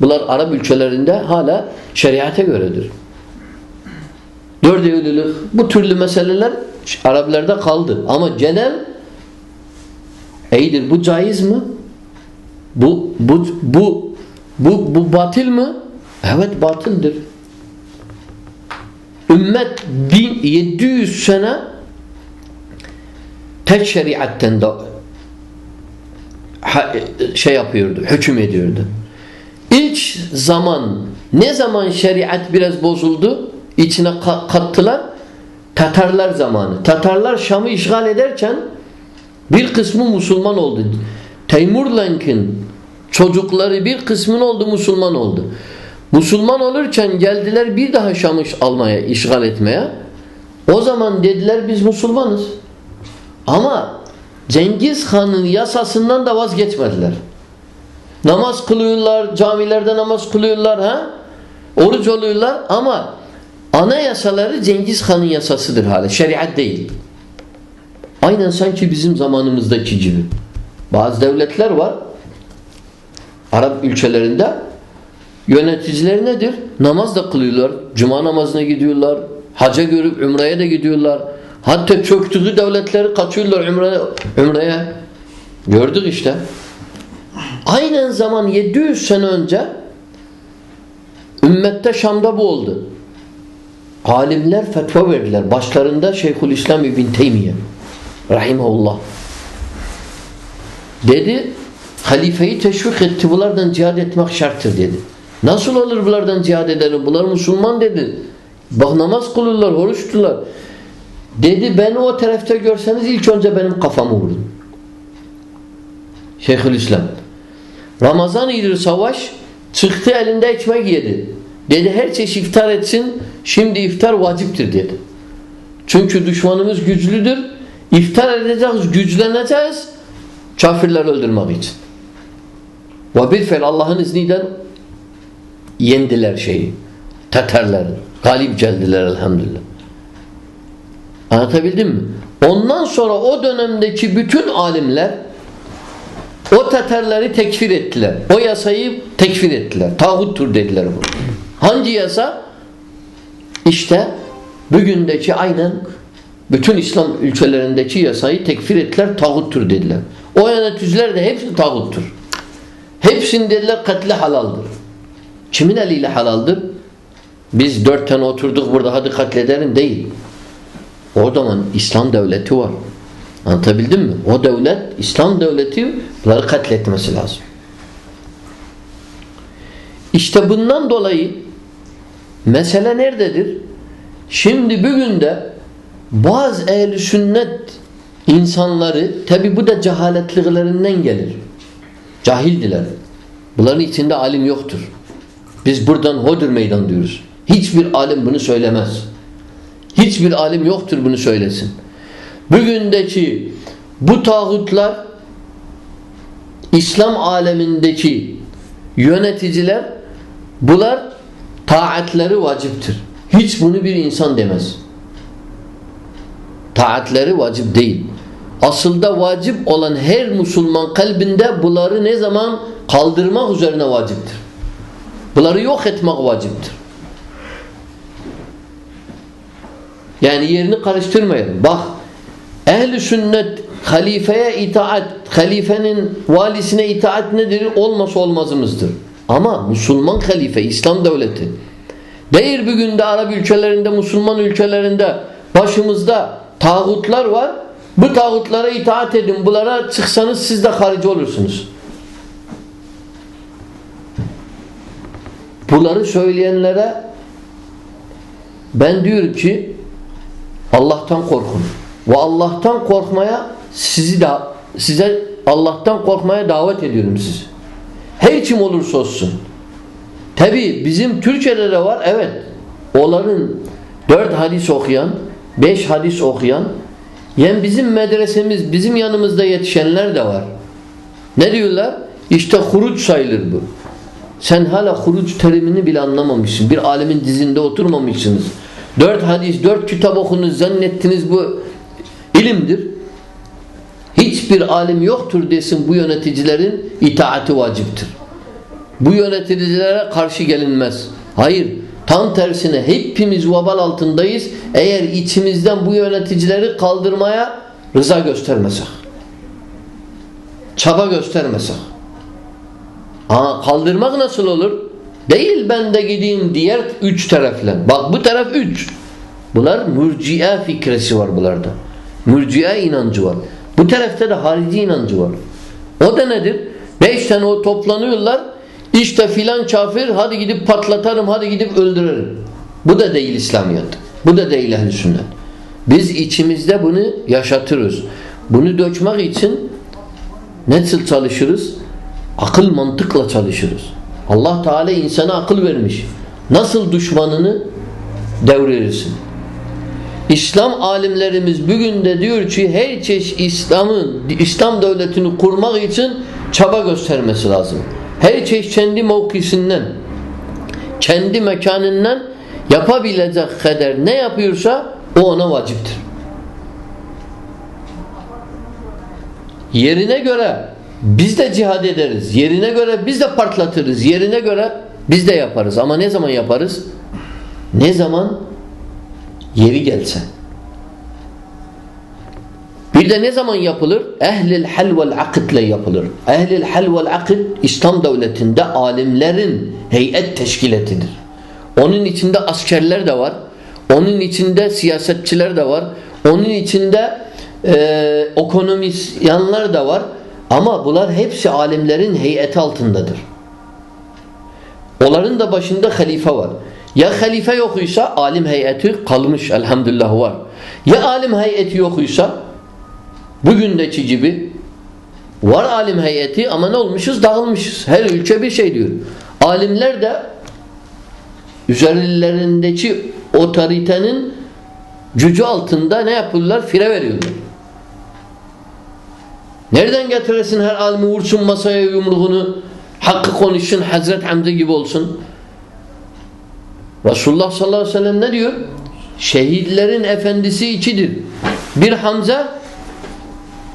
bunlar Arap ülkelerinde hala şeriate göredir. Dört evlilik bu türlü meseleler Araplarda kaldı. Ama genel iyidir. Bu caiz mi? Bu bu bu bu bu batil mi? Evet batıldır. Ümmet 1700 sene tek şeriatten da şey yapıyordu, hüküm ediyordu. İlk zaman ne zaman şeriat biraz bozuldu, içine kattılar, Tatarlar zamanı. Tatarlar Şam'ı işgal ederken bir kısmı Müslüman oldu. Teymurlenk'in çocukları bir kısmın oldu Müslüman oldu. Müslüman olurken geldiler bir daha Şam'ı almaya, işgal etmeye. O zaman dediler biz Müslümanız. Ama Cengiz Han'ın yasasından da vazgeçmediler. Namaz kılıyorlar, camilerde namaz kılıyorlar, ha? Oruç oluyorlar ama ana yasaları Cengiz Han'ın yasasıdır hala. Şeriat değil. Aynen sanki bizim zamanımızdaki gibi. Bazı devletler var. Arap ülkelerinde Yöneticiler nedir? Namaz da kılıyorlar. Cuma namazına gidiyorlar. Haca görüp Ümre'ye de gidiyorlar. Hatta çöktüğü devletleri kaçıyorlar Ümre'ye. Ümre'ye. Gördük işte. Aynen zaman 700 sene önce ümmette Şam'da bu oldu. Alimler fetva verdiler. Başlarında Şeyhülislam İbn Teymiye rahimahullah. Dedi halifeyi teşvik etti. Bunlardan cihad etmek şarttır dedi. Nasıl olur bunlardan cihad edelim? Bunlar Müslüman dedi. Bak namaz kılırlar, oruç tutarlar. Dedi beni o tarafta görseniz ilk önce benim kafamı vurun. Şeyhülislam. Ramazan iyidir savaş. Çıktı elinde ekmek yedi. Dedi her çeşit iftar etsin. Şimdi iftar vaciptir dedi. Çünkü düşmanımız güçlüdür. İftar edeceğiz, güçleneceğiz. Kafirler öldürmek için. Ve bilfel Allah'ın izniyle yendiler şeyi. Tatarlar. Galip geldiler elhamdülillah. Anlatabildim mi? Ondan sonra o dönemdeki bütün alimler o Tatarları tekfir ettiler. O yasayı tekfir ettiler. Tağuttur dediler bu. Hangi yasa? İşte bugündeki aynen Bütün İslam ülkelerindeki yasayı tekfir ettiler, tağuttur dediler. O yöneticiler de hepsi tağuttur. Hepsinin dediler katli halaldır. Kimin eliyle halaldır? Biz dört tane oturduk burada hadi katledelim değil. O zaman İslam devleti var. Anlatabildim mi? O devlet, İslam devleti bunları katletmesi lazım. İşte bundan dolayı mesele nerededir? Şimdi bugün de bazı ehli sünnet insanları tabi bu da cehaletliklerinden gelir. Cahildiler. Bunların içinde alim yoktur. Biz buradan hodur meydan diyoruz. Hiçbir alim bunu söylemez. Hiçbir alim yoktur bunu söylesin. Bugündeki bu tağutlar İslam alemindeki yöneticiler bunlar taatleri vaciptir. Hiç bunu bir insan demez. Taatleri vacip değil. Asılda vacip olan her Müslüman kalbinde bunları ne zaman kaldırmak üzerine vaciptir. Bunları yok etmek vaciptir. Yani yerini karıştırmayalım. Bak ehli sünnet halifeye itaat, halifenin valisine itaat nedir? Olmasa olmazımızdır. Ama Müslüman halife, İslam devleti değil bugün de Arap ülkelerinde, Müslüman ülkelerinde başımızda tağutlar var. Bu tağutlara itaat edin. Bunlara çıksanız siz de harici olursunuz. Bunları söyleyenlere ben diyorum ki Allah'tan korkun. Ve Allah'tan korkmaya sizi de size Allah'tan korkmaya davet ediyorum sizi. Her kim olursa olsun. Tabi bizim Türkçe'de de var evet. Onların dört hadis okuyan, beş hadis okuyan yani bizim medresemiz, bizim yanımızda yetişenler de var. Ne diyorlar? İşte huruç sayılır bu. Sen hala huruç terimini bile anlamamışsın. Bir alemin dizinde oturmamışsınız. Dört hadis, dört kitap okunuz, zannettiniz bu ilimdir. Hiçbir alim yoktur desin bu yöneticilerin itaati vaciptir. Bu yöneticilere karşı gelinmez. Hayır. Tam tersine hepimiz vabal altındayız. Eğer içimizden bu yöneticileri kaldırmaya rıza göstermesek. Çaba göstermesek. Aa, kaldırmak nasıl olur? Değil ben de gideyim diğer üç tarafla. Bak bu taraf üç. Bunlar mürciye fikresi var bunlarda. Mürciye inancı var. Bu tarafta da harici inancı var. O da nedir? Beş tane o toplanıyorlar. İşte filan kafir hadi gidip patlatarım hadi gidip öldürelim. Bu da değil İslamiyet. Bu da değil ehl sünnet. Biz içimizde bunu yaşatırız. Bunu dökmek için nasıl çalışırız? Akıl mantıkla çalışırız. Allah Teala insana akıl vermiş. Nasıl düşmanını devririrsin? İslam alimlerimiz bugün de diyor ki her çeşit İslam'ın İslam devletini kurmak için çaba göstermesi lazım. Her çeşit kendi mevkisinden kendi mekanından yapabilecek kadar ne yapıyorsa o ona vaciptir. Yerine göre biz de cihad ederiz. Yerine göre biz de partlatırız. Yerine göre biz de yaparız. Ama ne zaman yaparız? Ne zaman yeri gelse. Bir de ne zaman yapılır? Ehlil hal vel akitle yapılır. Ehlil hal vel akid İslam devletinde alimlerin heyet teşkiletidir. Onun içinde askerler de var. Onun içinde siyasetçiler de var. Onun içinde e, ekonomisyenler de var. Ama bunlar hepsi alimlerin heyeti altındadır. Onların da başında halife var. Ya halife yokuysa alim heyeti kalmış elhamdülillah var. Ya alim heyeti yokuysa bugündeki gibi var alim heyeti ama ne olmuşuz? Dağılmışız. Her ülke bir şey diyor. Alimler de üzerlerindeki otoritenin gücü altında ne yapıyorlar? Fire veriyorlar. Nereden getirirsin her alimi vursun masaya yumruğunu hakkı konuşsun Hazret Hamza gibi olsun. Resulullah sallallahu aleyhi ve sellem ne diyor? Şehitlerin efendisi ikidir. Bir Hamza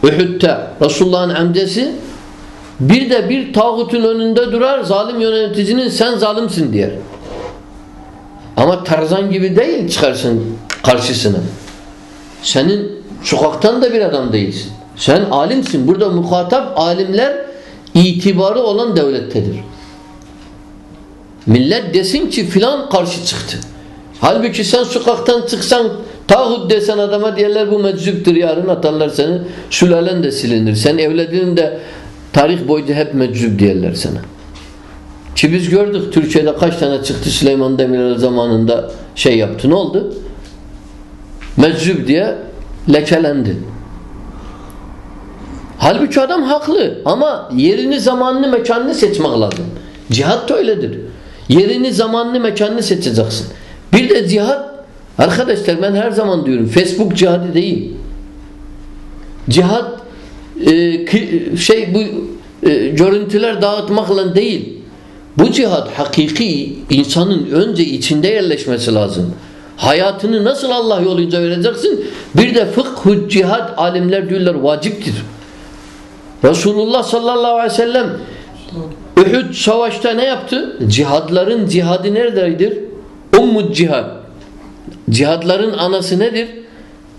Uhud'da Resulullah'ın amcası bir de bir tağutun önünde durar zalim yöneticinin sen zalimsin diyer. Ama Tarzan gibi değil çıkarsın karşısına. Senin sokaktan da bir adam değilsin. Sen alimsin. Burada muhatap alimler itibarı olan devlettedir. Millet desin ki filan karşı çıktı. Halbuki sen sokaktan çıksan tağut desen adama diyorlar bu meczuptur yarın atarlar seni sülalen de silinir. Sen evlediğin de tarih boyunca hep meczup diyorlar sana. Ki biz gördük Türkiye'de kaç tane çıktı Süleyman Demirel zamanında şey yaptı. Ne oldu? Meczup diye lekelendi. Halbuki adam haklı ama yerini, zamanını, mekanını seçmek lazım. Cihat da öyledir. Yerini, zamanını, mekanını seçeceksin. Bir de cihat arkadaşlar ben her zaman diyorum Facebook cihadı değil. Cihat e, şey bu e, görüntüler dağıtmakla değil. Bu cihat hakiki insanın önce içinde yerleşmesi lazım. Hayatını nasıl Allah yolunca vereceksin? Bir de fıkhu cihat alimler diyorlar vaciptir. Resulullah sallallahu aleyhi ve sellem Uhud savaşta ne yaptı? Cihadların cihadı nerededir? Ummud cihad. Cihadların anası nedir?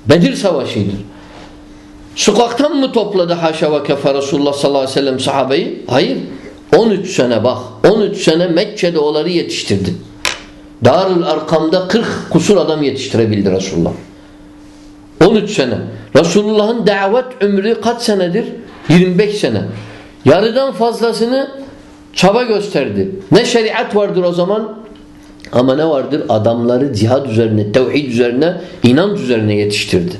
Bedir savaşıdır. Sokaktan mı topladı haşa ve kefe Resulullah sallallahu aleyhi ve sellem sahabeyi? Hayır. 13 sene bak. 13 sene Mekke'de onları yetiştirdi. Darül Arkam'da 40 kusur adam yetiştirebildi Resulullah. 13 sene. Resulullah'ın davet ömrü kaç senedir? 25 sene. Yarıdan fazlasını çaba gösterdi. Ne şeriat vardır o zaman? Ama ne vardır? Adamları cihad üzerine, tevhid üzerine, inanç üzerine yetiştirdi.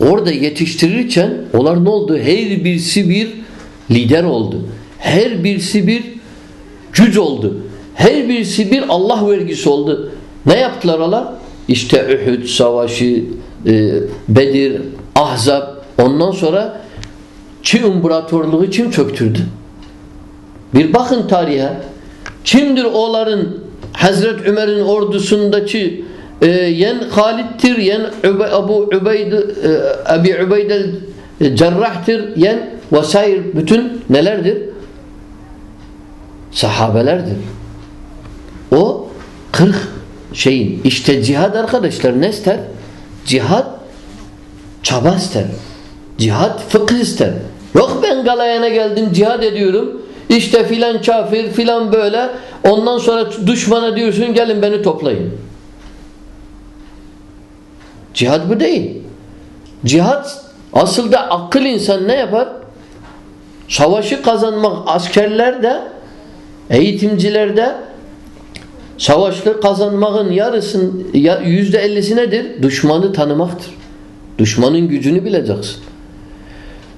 Orada yetiştirirken onlar ne oldu? Her birisi bir lider oldu. Her birisi bir güç oldu. Her birisi bir Allah vergisi oldu. Ne yaptılar onlar? İşte Uhud savaşı, e, Bedir, Ahzab. Ondan sonra Çin imparatorluğu kim çöktürdü? Bir bakın tarihe. Kimdir oğların Hazret Ömer'in ordusundaki e, yen Halid'tir, yen Übe, Abu Übeyd e, Abi Übeydel Cerrah'tir, yen vesaire bütün nelerdir? Sahabelerdir. O 40 şeyin işte cihad arkadaşlar ne ister? Cihad çaba ister. Cihad fıkıh ister. Yok ben galayana geldim cihad ediyorum. İşte filan kafir filan böyle. Ondan sonra düşmana diyorsun gelin beni toplayın. Cihad bu değil. Cihad aslında akıl insan ne yapar? Savaşı kazanmak askerlerde eğitimcilerde savaşta kazanmanın yarısın yüzde ellisi nedir? Düşmanı tanımaktır. Düşmanın gücünü bileceksin.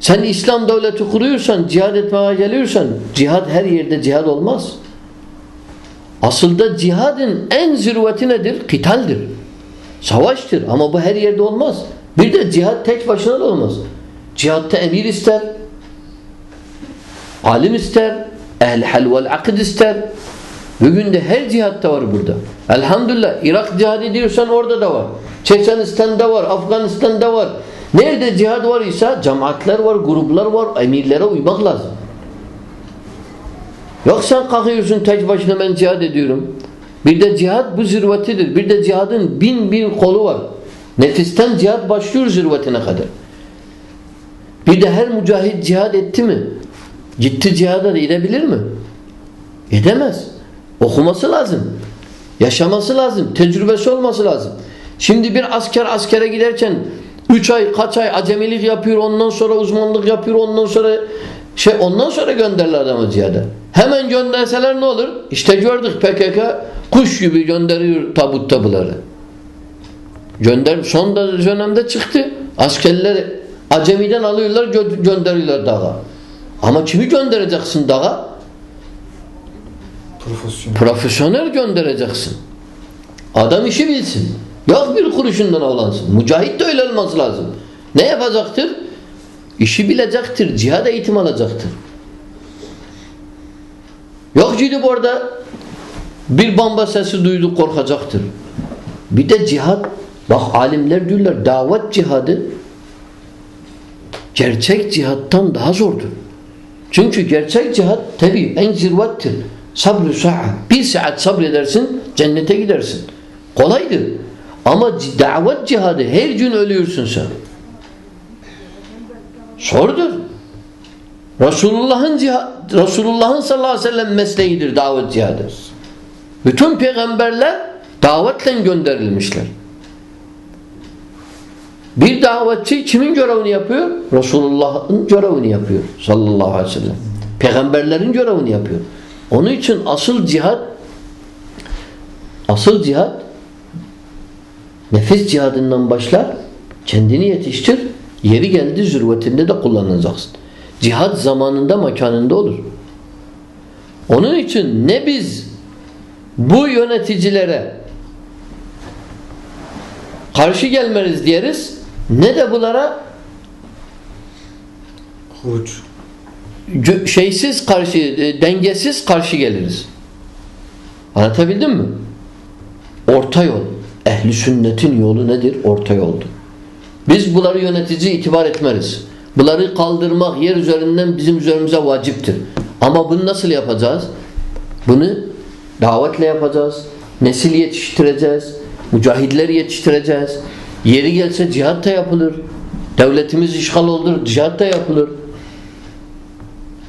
Sen İslam devleti kuruyorsan, cihad etmeye geliyorsan, cihad her yerde cihad olmaz. Aslında cihadın en zirveti nedir? Kitaldir. Savaştır ama bu her yerde olmaz. Bir de cihad tek başına da olmaz. Cihatta emir ister, alim ister, ehl hal vel akid ister. Bugün de her cihatta var burada. Elhamdülillah Irak cihadı diyorsan orada da var. Çeçenistan'da var, Afganistan'da var. Nerede cihad var ise cemaatler var, gruplar var, emirlere uymak lazım. Yok sen kalkıyorsun tek başına ben cihad ediyorum. Bir de cihad bu zirvetidir. Bir de cihadın bin bir kolu var. Nefisten cihad başlıyor zirvetine kadar. Bir de her mücahit cihad etti mi? Gitti cihada da edebilir mi? Edemez. Okuması lazım. Yaşaması lazım. Tecrübesi olması lazım. Şimdi bir asker askere giderken Üç ay kaç ay acemilik yapıyor ondan sonra uzmanlık yapıyor ondan sonra şey ondan sonra gönderler adamı cihada. Hemen gönderseler ne olur? İşte gördük PKK kuş gibi gönderiyor tabut tabuları. Gönder son dönemde çıktı. Askerler acemiden alıyorlar gö gönderiyorlar dağa. Ama kimi göndereceksin dağa? Profesyonel. Profesyonel göndereceksin. Adam işi bilsin. Yok bir kuruşundan avlansın. Mücahit de öyle olması lazım. Ne yapacaktır? İşi bilecektir. Cihad eğitim alacaktır. Yok gidip orada bir bamba sesi duydu korkacaktır. Bir de cihad bak alimler diyorlar davet cihadı gerçek cihattan daha zordur. Çünkü gerçek cihat tabi en zirvattir. Sabrı sa'a. Bir saat sabredersin cennete gidersin. Kolaydır. Ama davet cihadı her gün ölüyorsun sen. Sordur. Resulullah'ın Resulullah'ın sallallahu aleyhi ve sellem mesleğidir davet cihadı. Bütün peygamberler davetle gönderilmişler. Bir davetçi kimin görevini yapıyor? Resulullah'ın görevini yapıyor sallallahu aleyhi ve sellem. Peygamberlerin görevini yapıyor. Onun için asıl cihat asıl cihat nefis cihadından başlar kendini yetiştir yeri geldi zürvetinde de kullanacaksın. Cihad zamanında mekanında olur. Onun için ne biz bu yöneticilere karşı gelmeliyiz diyeriz ne de bunlara Huruç. şeysiz karşı e, dengesiz karşı geliriz. Anlatabildim mi? Orta yol. Ehli sünnetin yolu nedir? Orta yoldur. Biz bunları yönetici itibar etmeriz. Bunları kaldırmak yer üzerinden bizim üzerimize vaciptir. Ama bunu nasıl yapacağız? Bunu davetle yapacağız. Nesil yetiştireceğiz. Mücahidler yetiştireceğiz. Yeri gelse cihat da yapılır. Devletimiz işgal olur, cihat da yapılır.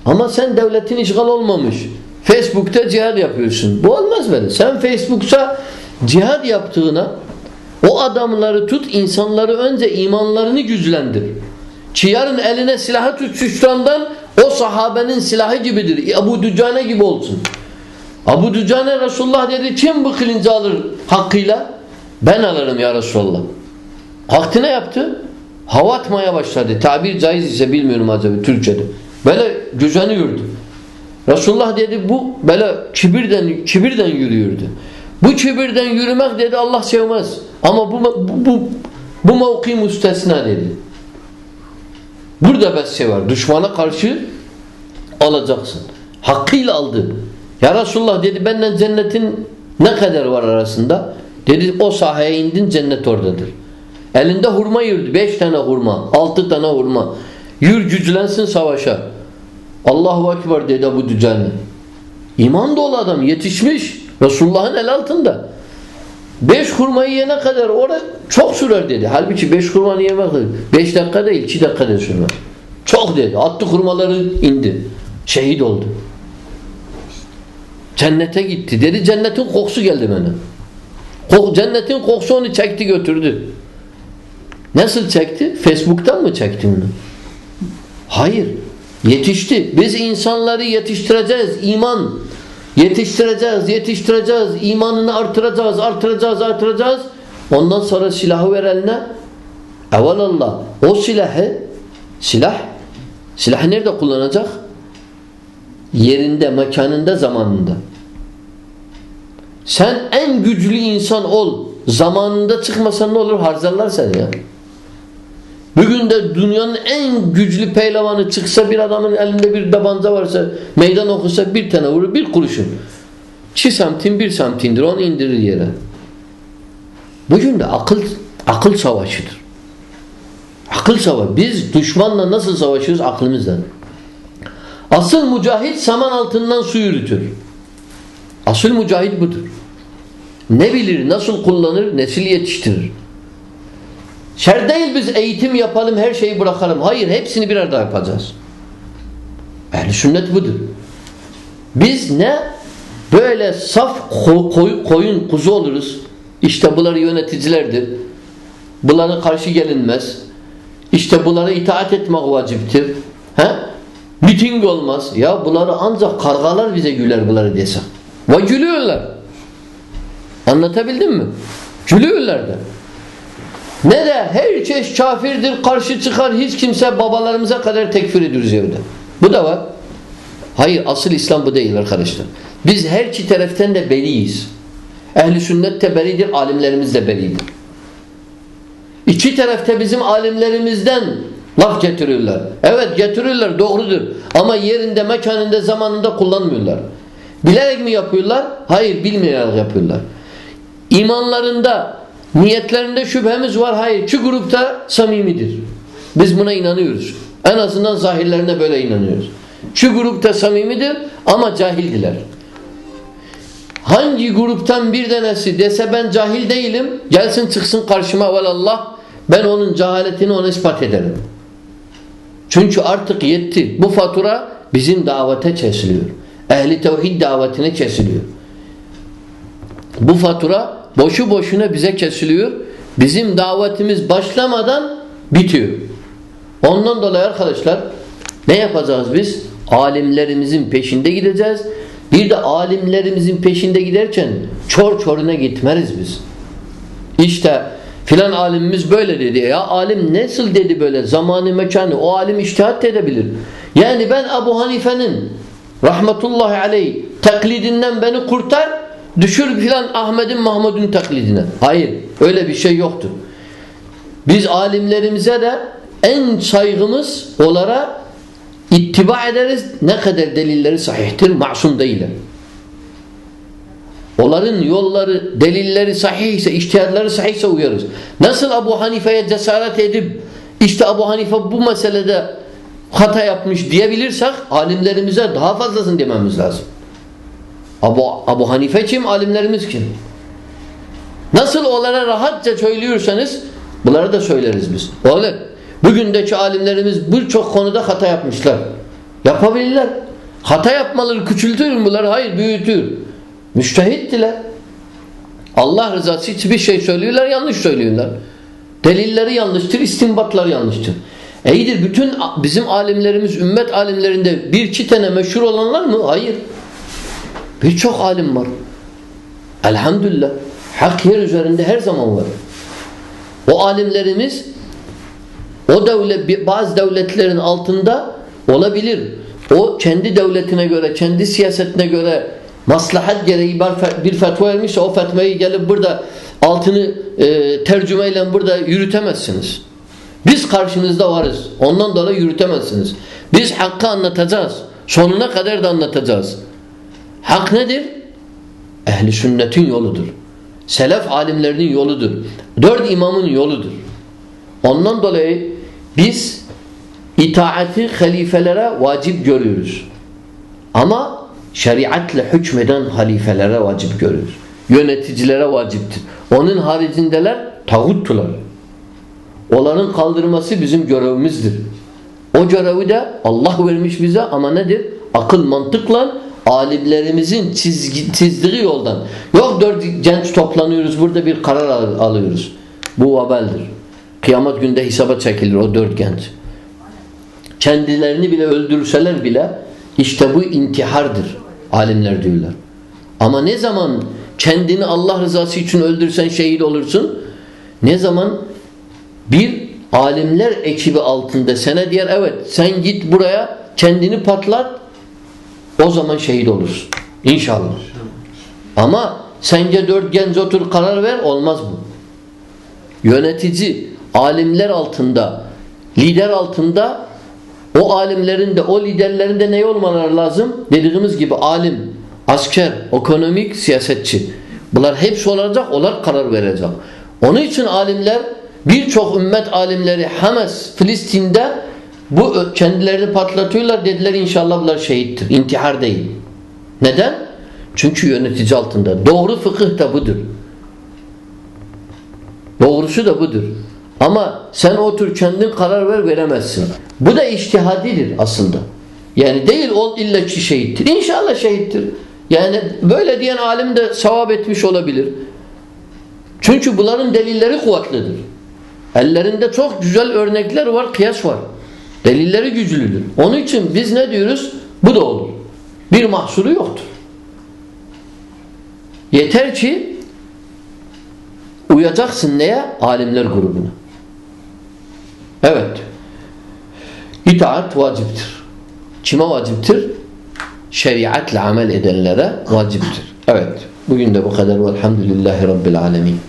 Ama sen devletin işgal olmamış. Facebook'ta cihad yapıyorsun. Bu olmaz böyle. Sen Facebook'ta cihad yaptığına o adamları tut, insanları önce imanlarını güçlendir. Ki yarın eline silahı tutuşturandan o sahabenin silahı gibidir. Ebu Dücane gibi olsun. Abu Dücane Resulullah dedi kim bu kılıncı alır hakkıyla? Ben alırım ya Resulullah. Kalktı ne yaptı? Hava atmaya başladı. Tabir caiz ise bilmiyorum acaba Türkçe'de. Böyle güzeniyordu. Resulullah dedi bu böyle kibirden kibirden yürüyordu. Bu kibirden yürümek dedi Allah sevmez. Ama bu bu bu, bu mevki müstesna dedi. Burada bes var. Düşmana karşı alacaksın. Hakkıyla aldı. Ya Resulullah dedi benden cennetin ne kadar var arasında? Dedi o sahaya indin cennet oradadır. Elinde hurma yürüdü. Beş tane hurma. Altı tane hurma. Yür güçlensin savaşa. Allahu Ekber dedi bu Dücane. İman dolu adam yetişmiş. Resulullah'ın el altında. Beş hurmayı yene kadar orada çok sürer dedi. Halbuki beş hurmanı yemek beş dakika değil iki dakikada sürmez. Çok dedi. Attı hurmaları indi. Şehit oldu. Cennete gitti. Dedi cennetin kokusu geldi bana. Cennetin kokusu onu çekti götürdü. Nasıl çekti? Facebook'tan mı çekti bunu? Hayır. Yetişti. Biz insanları yetiştireceğiz. İman yetiştireceğiz, yetiştireceğiz. imanını artıracağız, artıracağız, artıracağız. Ondan sonra silahı ver eline. Evelallah o silahı silah silahı nerede kullanacak? Yerinde, mekanında, zamanında. Sen en güçlü insan ol. Zamanında çıkmasan ne olur? Harcarlar seni ya. Bugün de dünyanın en güçlü pehlivanı çıksa bir adamın elinde bir tabanca varsa meydan okusa bir tane vurur bir kuruşun. İki santim bir santimdir onu indirir yere. Bugün de akıl akıl savaşıdır. Akıl savaşı. Biz düşmanla nasıl savaşıyoruz? Aklımızla. Asıl mücahit saman altından su yürütür. Asıl mücahit budur. Ne bilir, nasıl kullanır, nesil yetiştirir. Şer değil biz eğitim yapalım, her şeyi bırakalım. Hayır, hepsini bir arada yapacağız. Ehl-i sünnet budur. Biz ne? Böyle saf koy, koyun, kuzu oluruz. İşte bunlar yöneticilerdir. Bunlara karşı gelinmez. İşte bunlara itaat etmek vaciptir. He? Miting olmaz. Ya bunları ancak kargalar bize güler bunları desek. Ve gülüyorlar. Anlatabildim mi? Gülüyorlar da. Ne de herkes kafirdir, karşı çıkar, hiç kimse babalarımıza kadar tekfir ediyoruz evde. Bu da var. Hayır, asıl İslam bu değil arkadaşlar. Biz her iki taraftan da beriyiz. Ehli sünnet de beridir, alimlerimiz de beridir. İki tarafta bizim alimlerimizden laf getiriyorlar. Evet getiriyorlar, doğrudur. Ama yerinde, mekanında, zamanında kullanmıyorlar. Bilerek mi yapıyorlar? Hayır, bilmeyerek yapıyorlar. İmanlarında, niyetlerinde şüphemiz var. Hayır, şu grupta samimidir. Biz buna inanıyoruz. En azından zahirlerine böyle inanıyoruz. Şu grupta samimidir ama cahildiler. Hangi gruptan bir tanesi dese ben cahil değilim gelsin çıksın karşıma velallah ben onun cehaletini ona ispat ederim. Çünkü artık yetti. Bu fatura bizim davete kesiliyor. Ehli tevhid davetine kesiliyor. Bu fatura boşu boşuna bize kesiliyor. Bizim davetimiz başlamadan bitiyor. Ondan dolayı arkadaşlar ne yapacağız biz? Alimlerimizin peşinde gideceğiz. Bir de alimlerimizin peşinde giderken çor çoruna gitmeriz biz. İşte filan alimimiz böyle dedi. Ya alim nasıl dedi böyle zamanı mekanı o alim iştihat edebilir. Yani ben Abu Hanife'nin rahmetullahi aleyh taklidinden beni kurtar düşür filan Ahmet'in Mahmud'un taklidine. Hayır öyle bir şey yoktur. Biz alimlerimize de en saygımız onlara ittiba ederiz. Ne kadar delilleri sahihtir, masum değiller. Onların yolları, delilleri sahihse, iştihatları sahihse uyarız. Nasıl Abu Hanife'ye cesaret edip işte Abu Hanife bu meselede hata yapmış diyebilirsek alimlerimize daha fazlasını dememiz lazım. Abu, Abu Hanife kim? Alimlerimiz kim? Nasıl onlara rahatça söylüyorsanız bunları da söyleriz biz. Öyle. Bugündeki alimlerimiz birçok konuda hata yapmışlar. Yapabilirler. Hata yapmaları küçültür mü bunlar? Hayır büyütür. Müştehittiler. Allah rızası için bir şey söylüyorlar yanlış söylüyorlar. Delilleri yanlıştır, istinbatlar yanlıştır. İyidir bütün bizim alimlerimiz ümmet alimlerinde bir iki tane meşhur olanlar mı? Hayır. Birçok alim var. Elhamdülillah. Hak yer üzerinde her zaman var. O alimlerimiz o devlet bazı devletlerin altında olabilir. O kendi devletine göre, kendi siyasetine göre maslahat gereği bir fetva vermişse o fetvayı gelip burada altını e, tercümeyle burada yürütemezsiniz. Biz karşınızda varız. Ondan dolayı yürütemezsiniz. Biz hakkı anlatacağız. Sonuna kadar da anlatacağız. Hak nedir? Ehli sünnetin yoludur. Selef alimlerinin yoludur. Dört imamın yoludur. Ondan dolayı biz itaati halifelere vacip görüyoruz. Ama şeriatla hükmeden halifelere vacip görüyoruz. Yöneticilere vaciptir. Onun haricindeler tağuttular. Onların kaldırması bizim görevimizdir. O görevi de Allah vermiş bize ama nedir? Akıl mantıkla alimlerimizin çizgi, çizdiği yoldan. Yok dört genç toplanıyoruz burada bir karar al alıyoruz. Bu vabaldir. Kıyamet günde hesaba çekilir o dört genç. Kendilerini bile öldürseler bile işte bu intihardır. Alimler diyorlar. Ama ne zaman kendini Allah rızası için öldürsen şehit olursun? Ne zaman bir alimler ekibi altında sana diyor evet sen git buraya kendini patlat o zaman şehit olursun. İnşallah. Ama sence dört genç otur karar ver olmaz bu. Yönetici alimler altında lider altında o alimlerin de o liderlerin de ne olmaları lazım? Dediğimiz gibi alim, asker, ekonomik, siyasetçi. Bunlar hepsi olacak, onlar karar verecek. Onun için alimler birçok ümmet alimleri Hamas, Filistin'de bu kendilerini patlatıyorlar dediler inşallah bunlar şehittir. İntihar değil. Neden? Çünkü yönetici altında. Doğru fıkıh da budur. Doğrusu da budur. Ama sen otur kendin karar ver veremezsin. Bu da iştihadidir aslında. Yani değil ol illa ki şehittir. İnşallah şehittir. Yani böyle diyen alim de sevap etmiş olabilir. Çünkü bunların delilleri kuvvetlidir. Ellerinde çok güzel örnekler var, kıyas var. Delilleri güçlüdür. Onun için biz ne diyoruz? Bu da olur. Bir mahsuru yoktur. Yeter ki uyacaksın neye? Alimler grubuna. Evet. İtaat vaciptir. Kime vaciptir? Şeriatla amel edenlere vaciptir. Evet. Bugün de bu kadar. Velhamdülillahi Rabbil alemin.